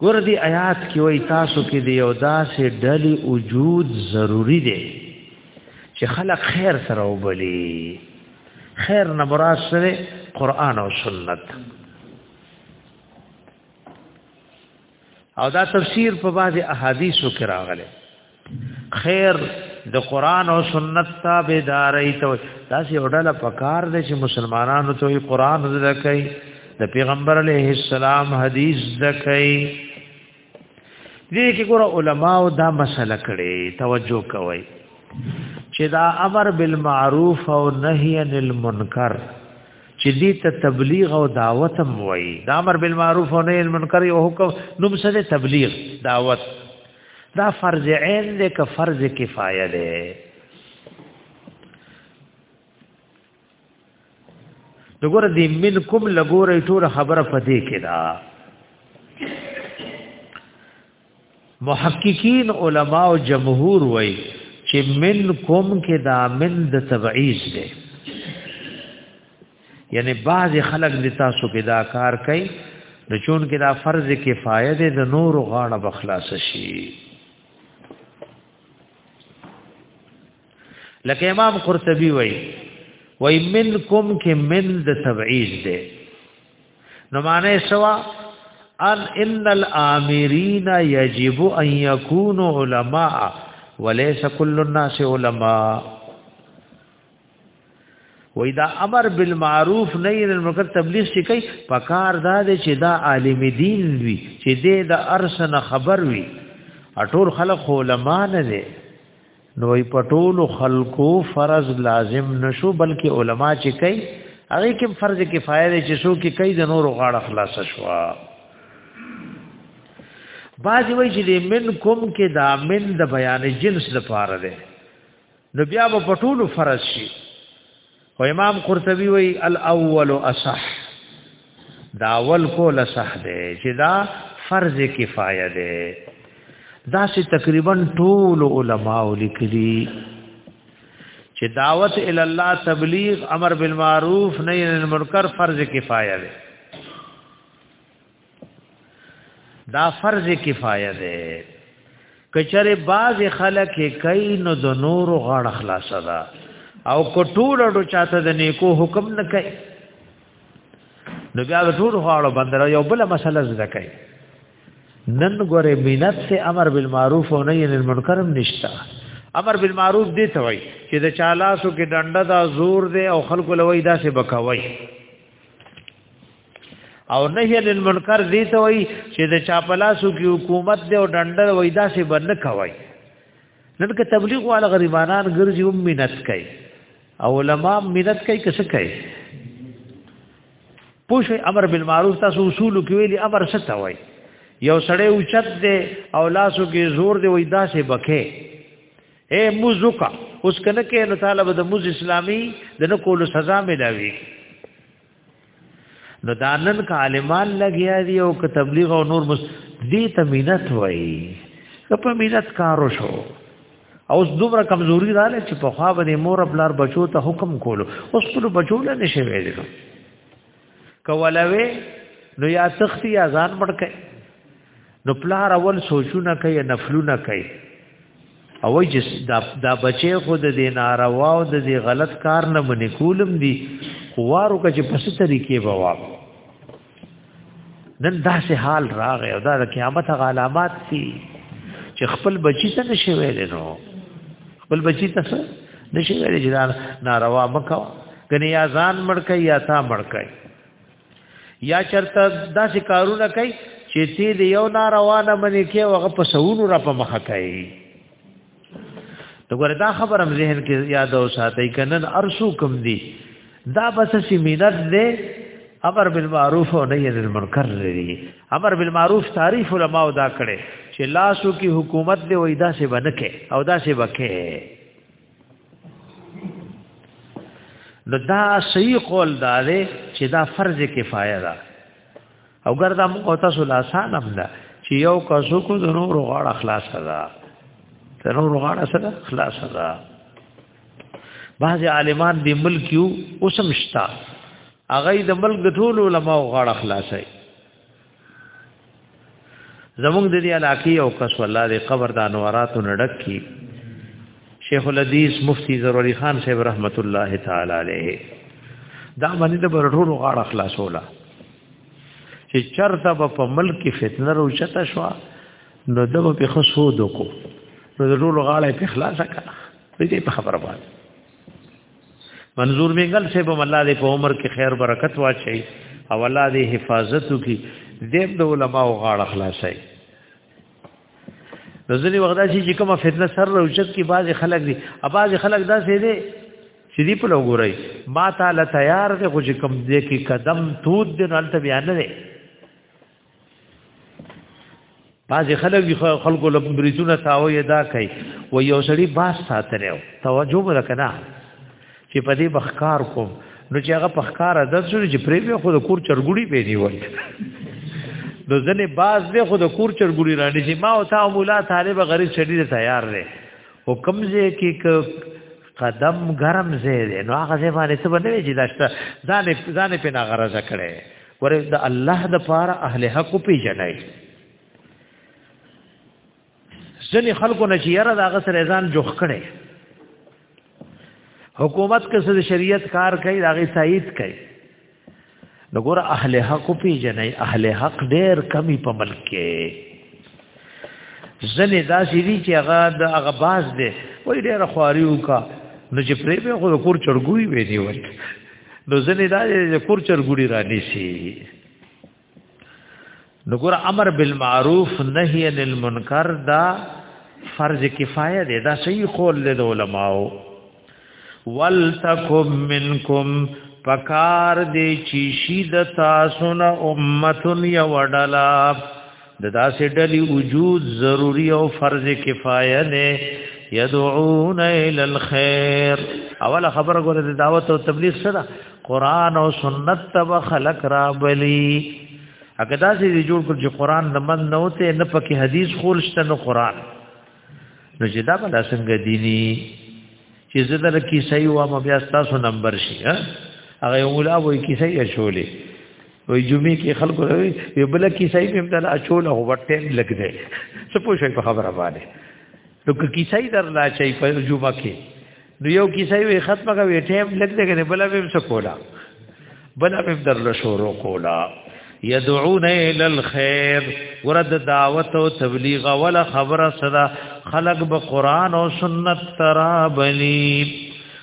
S1: ګور دی آیات کې وای تاسو کې دی یو داسې ډلې وجود ضروری دی چې خلق خیر سره وبلی خیر نه مراد سره قران او سنت او دا تفسیر په بعض احادیثو کې راغلی خیر د قران او سنت تابعداري ته تاسو وړاله پکار دي چې مسلمانانو ته قران زده کوي د پیغمبر علیه السلام حدیث زده کوي دې کې ګور علما او دا مسله کړي توجه کوي چې دا امر بالمعروف او نهی عن المنکر چې دې ته تبلیغ او دعوت هم وایي دا امر بالمعروف او نهی عن المنکر یو حکم نوم سره تبلیغ دعوت دا فرض عین دی که فرض کفایه دی دغه د من کوم لګورې ټول خبره پدې کې دا محققین علما او جمهور وای چې من کوم کې دا من د تبعیض دی یعنی بعض خلک د تاسو کې دا کار کوي نو چون کې دا فرض کفایه ده د نور غاړه بخلاص شي لکه امام قرطبي وای وای منکم کې من د تبعیض ده نو معنی سوا ان ان الامرین یجب ان یکونوا علماء وليس كل الناس علماء وای دا امر بالمعروف نهی عن المنکر تبلیغ شي کوي پکار دا دی چې دا عالم دین وي چې دې د ارسن خبر وي اټول خلق علما نه دي نو په ټول خلقو فرض لازم نشو بلکې علما چې کوي هغه کوم فرض کفایه دی چې څوک کوي د نور غاړه خلاص شوا باج وی چې من کوم کې دا من د بیان جنس لپاره دی نو بیا به پټول فرض شي خو امام قرطبي وی الاول اصح دا اول کول صح دی چې دا فرض کفایه دی دا سي تقریبا ټول علما لیکلي چې دعوت ال الله تبلیغ امر بالمعروف نهی عن المنکر فرض کفایه دی دا فرض کفایه ده کچره باز خلک کوي نو د نور غړ خلاص ده او کټول ډو چاته د نیکو حکم نه کوي نو بیا د ټول غاړو بندر یو بل مسله زده کوي نن ګوره مینت سے امر بالمعروف او نهی عن المنکر نشتا امر بالمعروف دی ته وای چې د چالاسو کې ډنډه دا زور دی او خلکو لوی دا سه بکوي او نهی عن المنکر دی ته وای چې د چا په لاسو کې حکومت دی او ډنډر وای دا سه بند کوي نن که تبلیغ والا غریبانان ګرځي هم مینت کوي او علما مینت کوي که څه کوي پوښي امر بالمعروف تاسو اصول کې ویلي امر څه ته وای یو سړی اوچت دی او لاسو کې زور دی وای دا سه بکه اے موزکا اوس کنه کې نو طالب د موز اسلامي د نه کولو سزا ملاوي نو دانن کا عالمان لګیا دی او که تبلیغ او نور مس دی ته مینت وای په مینت کارو شو او اوس دومره کمزوري رااله چې په خوا باندې مور خپلار بچو ته حکم کولو اوس خپل بچو له نشي ویل کولوي نو یا تختی یا ځان مړ کړي نو پلار اول سوچونه کوي نفلونه کوي او جس دا دا بچي خود دې ناروا او دې غلط کار نه منې کولم دي خوارو کچ په ست طریقې بوا نن دا سه حال راغی او دا د قیامت علامات دي چې خپل بچی ته نشي ویل نو خپل بچی ته نشي ویل چې ناروا مکو کني یا ځان مړکای یا تا مړکای یا چرته داسې کارونه کوي چې تی دی یو ناروانه منې کې هغه په سونو را په مخه کوي وګوره دا خبره هم ذهن کې یاد او ساتي کنن ارسو کم دی دا بس سیمینر دی امر بالمعروف او نهی عن المنکر دی امر بالمعروف تعریف علماء دا کړي چې لاسو کی حکومت دی وای دا څه بنکه او دا څه بکه نو دا صحیح قول دا دی چې دا فرض کفایه ده او ګردا مو تاسو لا آسان هم ده چې یو کاسو کو د نور غاړه خلاص ده د نور غاړه سره خلاص ده بعض عالمان دی ملک یو اوسم شتا اغه د ملک ټول علماء غاړه خلاصای زمونږ د دې علاقې او کس والله د قبر د انواراتو نډک کی شیخ الحدیث مفتی ضروری خان صاحب رحمت الله تعالی علیه دا باندې د برټولو غاړه خلاصولا چې چرته په ملک کې فتنه روچته شو نو دغه په خصو دکو نو د ټولو غاړه په خلاصه کړه دې په خبره باندې منظور منګل سے به الله دې په عمر کې خیر برکت واچي او الله دې حفاظت وکي دیم د علماء او غاړه خلاصي نزلی وغدا چې کومه فتنه سر روچت کې بعض خلک دي اباز خلک دا سي دي چې دی په لګورای ما تعالی تیار دې خو چې کم دې کې قدم تود دې نن ته بیان نه بعضې خلک خلکو له بریتونه تاو یې دا کوي و یو سړي باس ساتلی و توجه به که نه چې په دې بخکار کوم نو چې هغه پخکار عادت شو چې پرې به خو د کور چرګوړي پې نیول نو ځنې باز دې خو د کور چرګوړي راني چې ما او تا مولا طالب غریب شدید تیار دی او کمزې کې قدم ګرم زه نو هغه ځای باندې څه باندې چې داشته ځان ځان په ناغرزه کړي ورې د الله د پاره اهل حق پیژنای ځنې خلکو نه چې یاره داغه سره ځان جوخ کړي حکومت که څه شریعت کار کوي داغه تایید کوي نګور اهل حق پیژنې اهل حق ډېر کمی په ملک کې ځنې داسې دي چې هغه د هغه باز دی وای ډېر خواري وکا نو چې پرې به خو کور چړګوي وې دی ورته نو ځنې دا د کور چرګوړي را نشي نو ګور امر بالمعروف نهي عن المنکر دا فرض کفایه دی دا صحیح قول دی د علماو ولتکم منکم پکار دی چې شي د تاسو نه امه یو ډلا د داسې ډلې وجود ضروری او فرض کفایه نه يدعون الى الخير اول خبره ګوره د دعوت او تبلیغ سره قران او سنت تب خلق را بلی اګه دا چې جوړ کړ چې قران نه من نه وته نه پکې حدیث خول شته نه قران نو چې دا بل څنګه دینی چې زدر کی صحیح و ما بیا تاسو نمبر شي هغه مولا وای کی صحیح شولې وی جمعې کې خلکو راوي یو بل کې صحیح په امداد اچول هو ټیم لګ دی څه پوښي په خبره باندې نو کې کیسای در لا چي په جمعه کې نو یو کیسای وی ختمه کوي ټیم لګ دی کنه بل به څه کولا بل به در له شروع کولا يدعون الى الخير ورد دعوت او تبلیغ ولا خبره صدا خلق به قران او سنت ترا بلی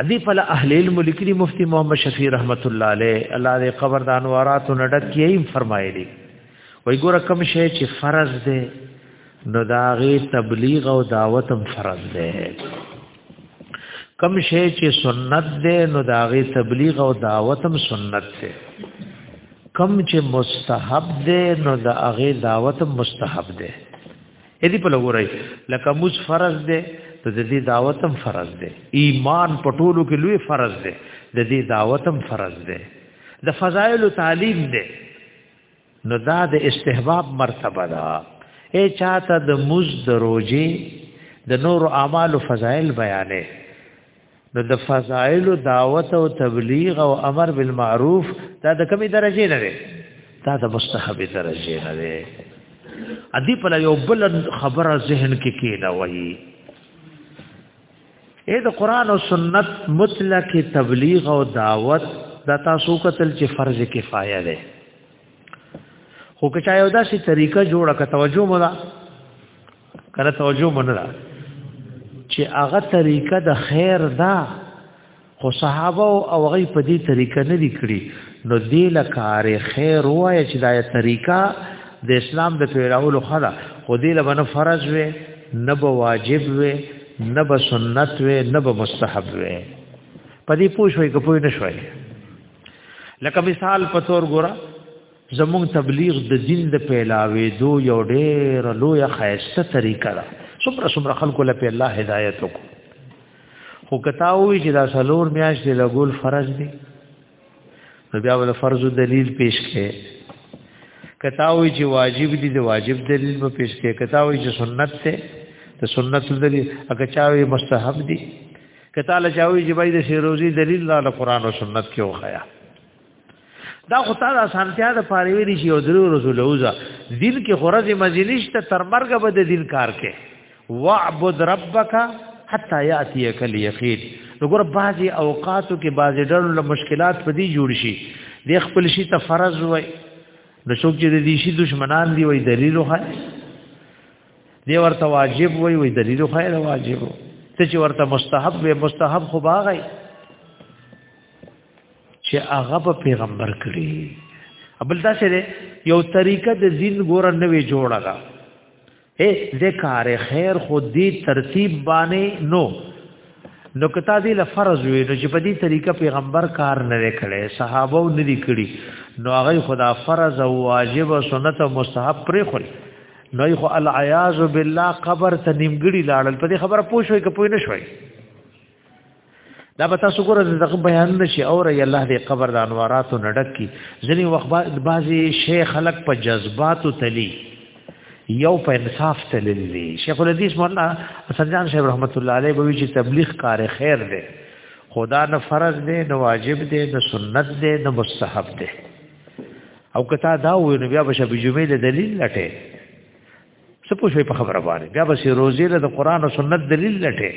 S1: ادي په اهل علم لیکلي مفتی محمد شفیع رحمت الله علیه الله دې قبر د انوارات نډک یې فرمایلی وای ګوره کوم شی چې فرض دی نو داغه تبلیغ او دعوت هم فرض دی کوم شی چې سنت دی نو داغه تبلیغ او دعوت هم سنت دی کوم چې مستحب دی نو داغه دعوت هم مستحب دی دې په لګورای لکه موز فرض ده ته د دې دعوت هم فرض ده ایمان پټولو کې لوی فرض ده د دې دعوت هم فرض ده د فضایل تعلیم ده نو دا د استحباب مرتبه ده اے چاته د مز د روزي د نور اعمال فضایل بیانې نو د فضائل دعوت او تبلیغ او امر بالمعروف دا د کمی درجه نه دی دا د مستحب درجه نه دی ادي په یو بل خبره ذهن کې کی کینا وایي اې د قران او سنت مطلق تبلیغ او دعوت دا تاسو کتل چې فرض کفایه ده خو که چا یو داسې طریقه جوړه که توجه مو ده کله توجه منره چې هغه طریقه د خیر ده خو صحابه او هغه په دې طریقه نه دي کړی نو دې لکار خیر وای چې دا طریقه د اسلام د پیراولو خلا خو دې لبنه فرض وي نه به واجب وي نه به سنت وي نه به مستحب وي په دې پوښوي کپوی نشوي لکه مثال په تور ګوره زموږ تبلیغ د دین د پیلاوي دو یو ډېر لوی خیسته طریقه ده څومره څومره خلکو له الله هدایت وکړو خو کتاوی چې دا سلور میاش دی لګول فرض دی نو بیا ول فرض دلیل پیش کړي کتاوی چې واجب دی د واجب دلیل په پیش کړي کتاوی چې سنت ته د سنت دلیل اګه چاوي مستحب دی کتاله چاوي چې باید شی روزي دلیل له قران او سنت کې وخایا دا خو تا د سانتیا د پاره ویلی چې یو درو رسول اوزا دین کې خورز مزینش ته تر مرګ به د دین کار کې واعبد ربک حتا یاتیک الیقین وګوره بعضی اوقاتو کې بعضی ډول له مشکلات په دی جوړ شي د خپل شي ته فرض وای د څوک چې د دې شي دشمنان دی وای دلیل وای دی ورته واجب وای وای دلیل خیر واجب ته چې ورته مستحب وای مستحب خو باغی چې هغه په پیغمبر کړی ابل دا سره یو طریقه د زین ګور نه وی جوړه دا اے ذکر خیر خو دې ترتیب باندې نو نو کتا دی لفرض وی نو چې په دې طریقه پیغمبر کار نه وکړي صحابه نه دي کړی نو هغه خدا فرض او واجب او سنت او مستحب پرې خوري نو خو العیاذ بالله قبر ته نیمګړي لاړل په دې خبره پوه شوي که پوه نه شوي دا به تاسو ګورئ چې دغه بیان نشي او ری الله دې قبر د انواراتو نډک کی ځنی وخت بعضی شیخ خلق په جذباتو تلی یو په انصاف تللی شیخ الحدیث مولا حسن جان صاحب رحمت الله علیه به چې تبلیغ کار خیر دی خدا نه فرض دی نه واجب دی نه سنت دی نه مستحب دی او کته دا وې نو بیا به شب جمعې دلیل لټه څه پوه شوي په خبره باندې بیا به سې روزې له د قرآن او سنت دلیل لټې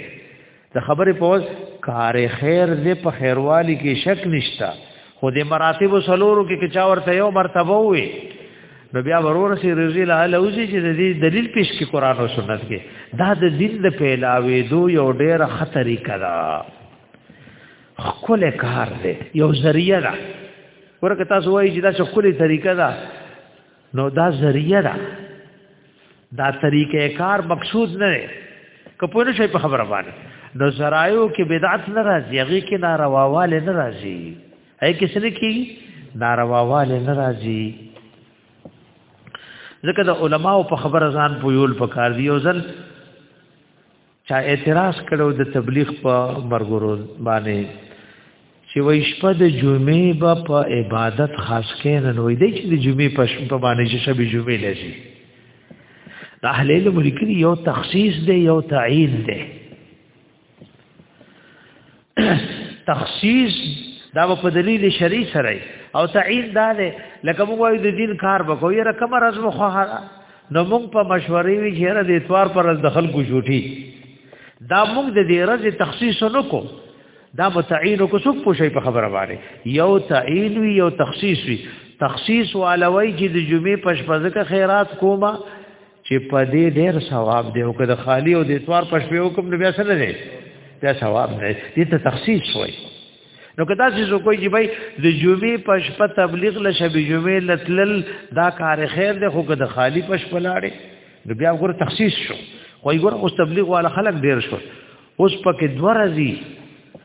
S1: د خبرې په وس کار خیر دې په خیروالي کې شک نشتا خو دې مراتب و سلورو کې کې چا ورته یو مرتبه وي نو بیا ورور سي رضی الله عنه اوسې چې د دې دلیل پیش کې قران او سنت کې دا د دین د پیلاوي دو یو ډېر خطرې کړه خپل کار دې یو ذریعہ ده ورکه تاسو وایي چې دا څه خپل طریقه ده نو دا ذریعہ دا دا طریقہ کار مقصود نه دی کپوره شي په خبره باندې نو زرایو کې بدعت نه راځي هغه کې نارواواله نه راځي هي کې سره کې نارواواله نه راځي ځکه د علماو په خبره ځان پویول پکار دی او ځل چا اعتراض کړو د تبلیغ په مرګورو باندې چې وای شپه د جمعې به په عبادت خاص کین نو دی چې د جمعې په شپه باندې چې شب جمعې لږي د اهل علم لیکلي یو تخصیص دی یو تعین دی تخصیص دا په دلیل شرعي سره او تعین دا ده لکه موږ وایو د دین کار وکړو یره کوم راز مو خو نو موږ په مشورې وی چیرې د اتوار پر د خلکو جوټي دا موږ د دې راز تخصیص نکو دا متعین کو څوک پوښي په خبره باندې یو تعین وی یو تخصیص وی تخصیص والوی چې د جمعې پښپزکه خیرات کوما چې په دې ډېر ثواب دی او که د خالی او د اتوار په شپې وکم نو بیا څه نه دی بیا ثواب نه دې ته تخصیص وای نو که تاسو زه کوی چې بای د جمعې په شپه تبلیغ له شب جمعې لتل دا کار خیر دی خو که د خالی په شپه لاړې نو بیا ګور تخصیص شو خو ګور اوس تبلیغ والا خلک ډېر شو اوس پکې دوه راځي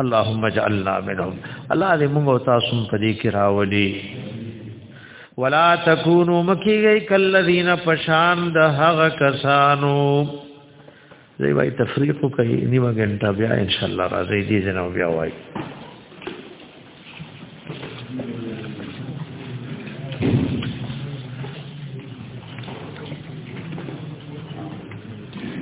S1: اللهم اجعلنا منهم الله دې موږ او تاسو په دې کې راولي ولا تکونو مکیږي کلذین پشان د هغه کسانو زی وای تفریق کوي نیمه غنټه بیا ان شاء الله راځي دې جنو بیا وای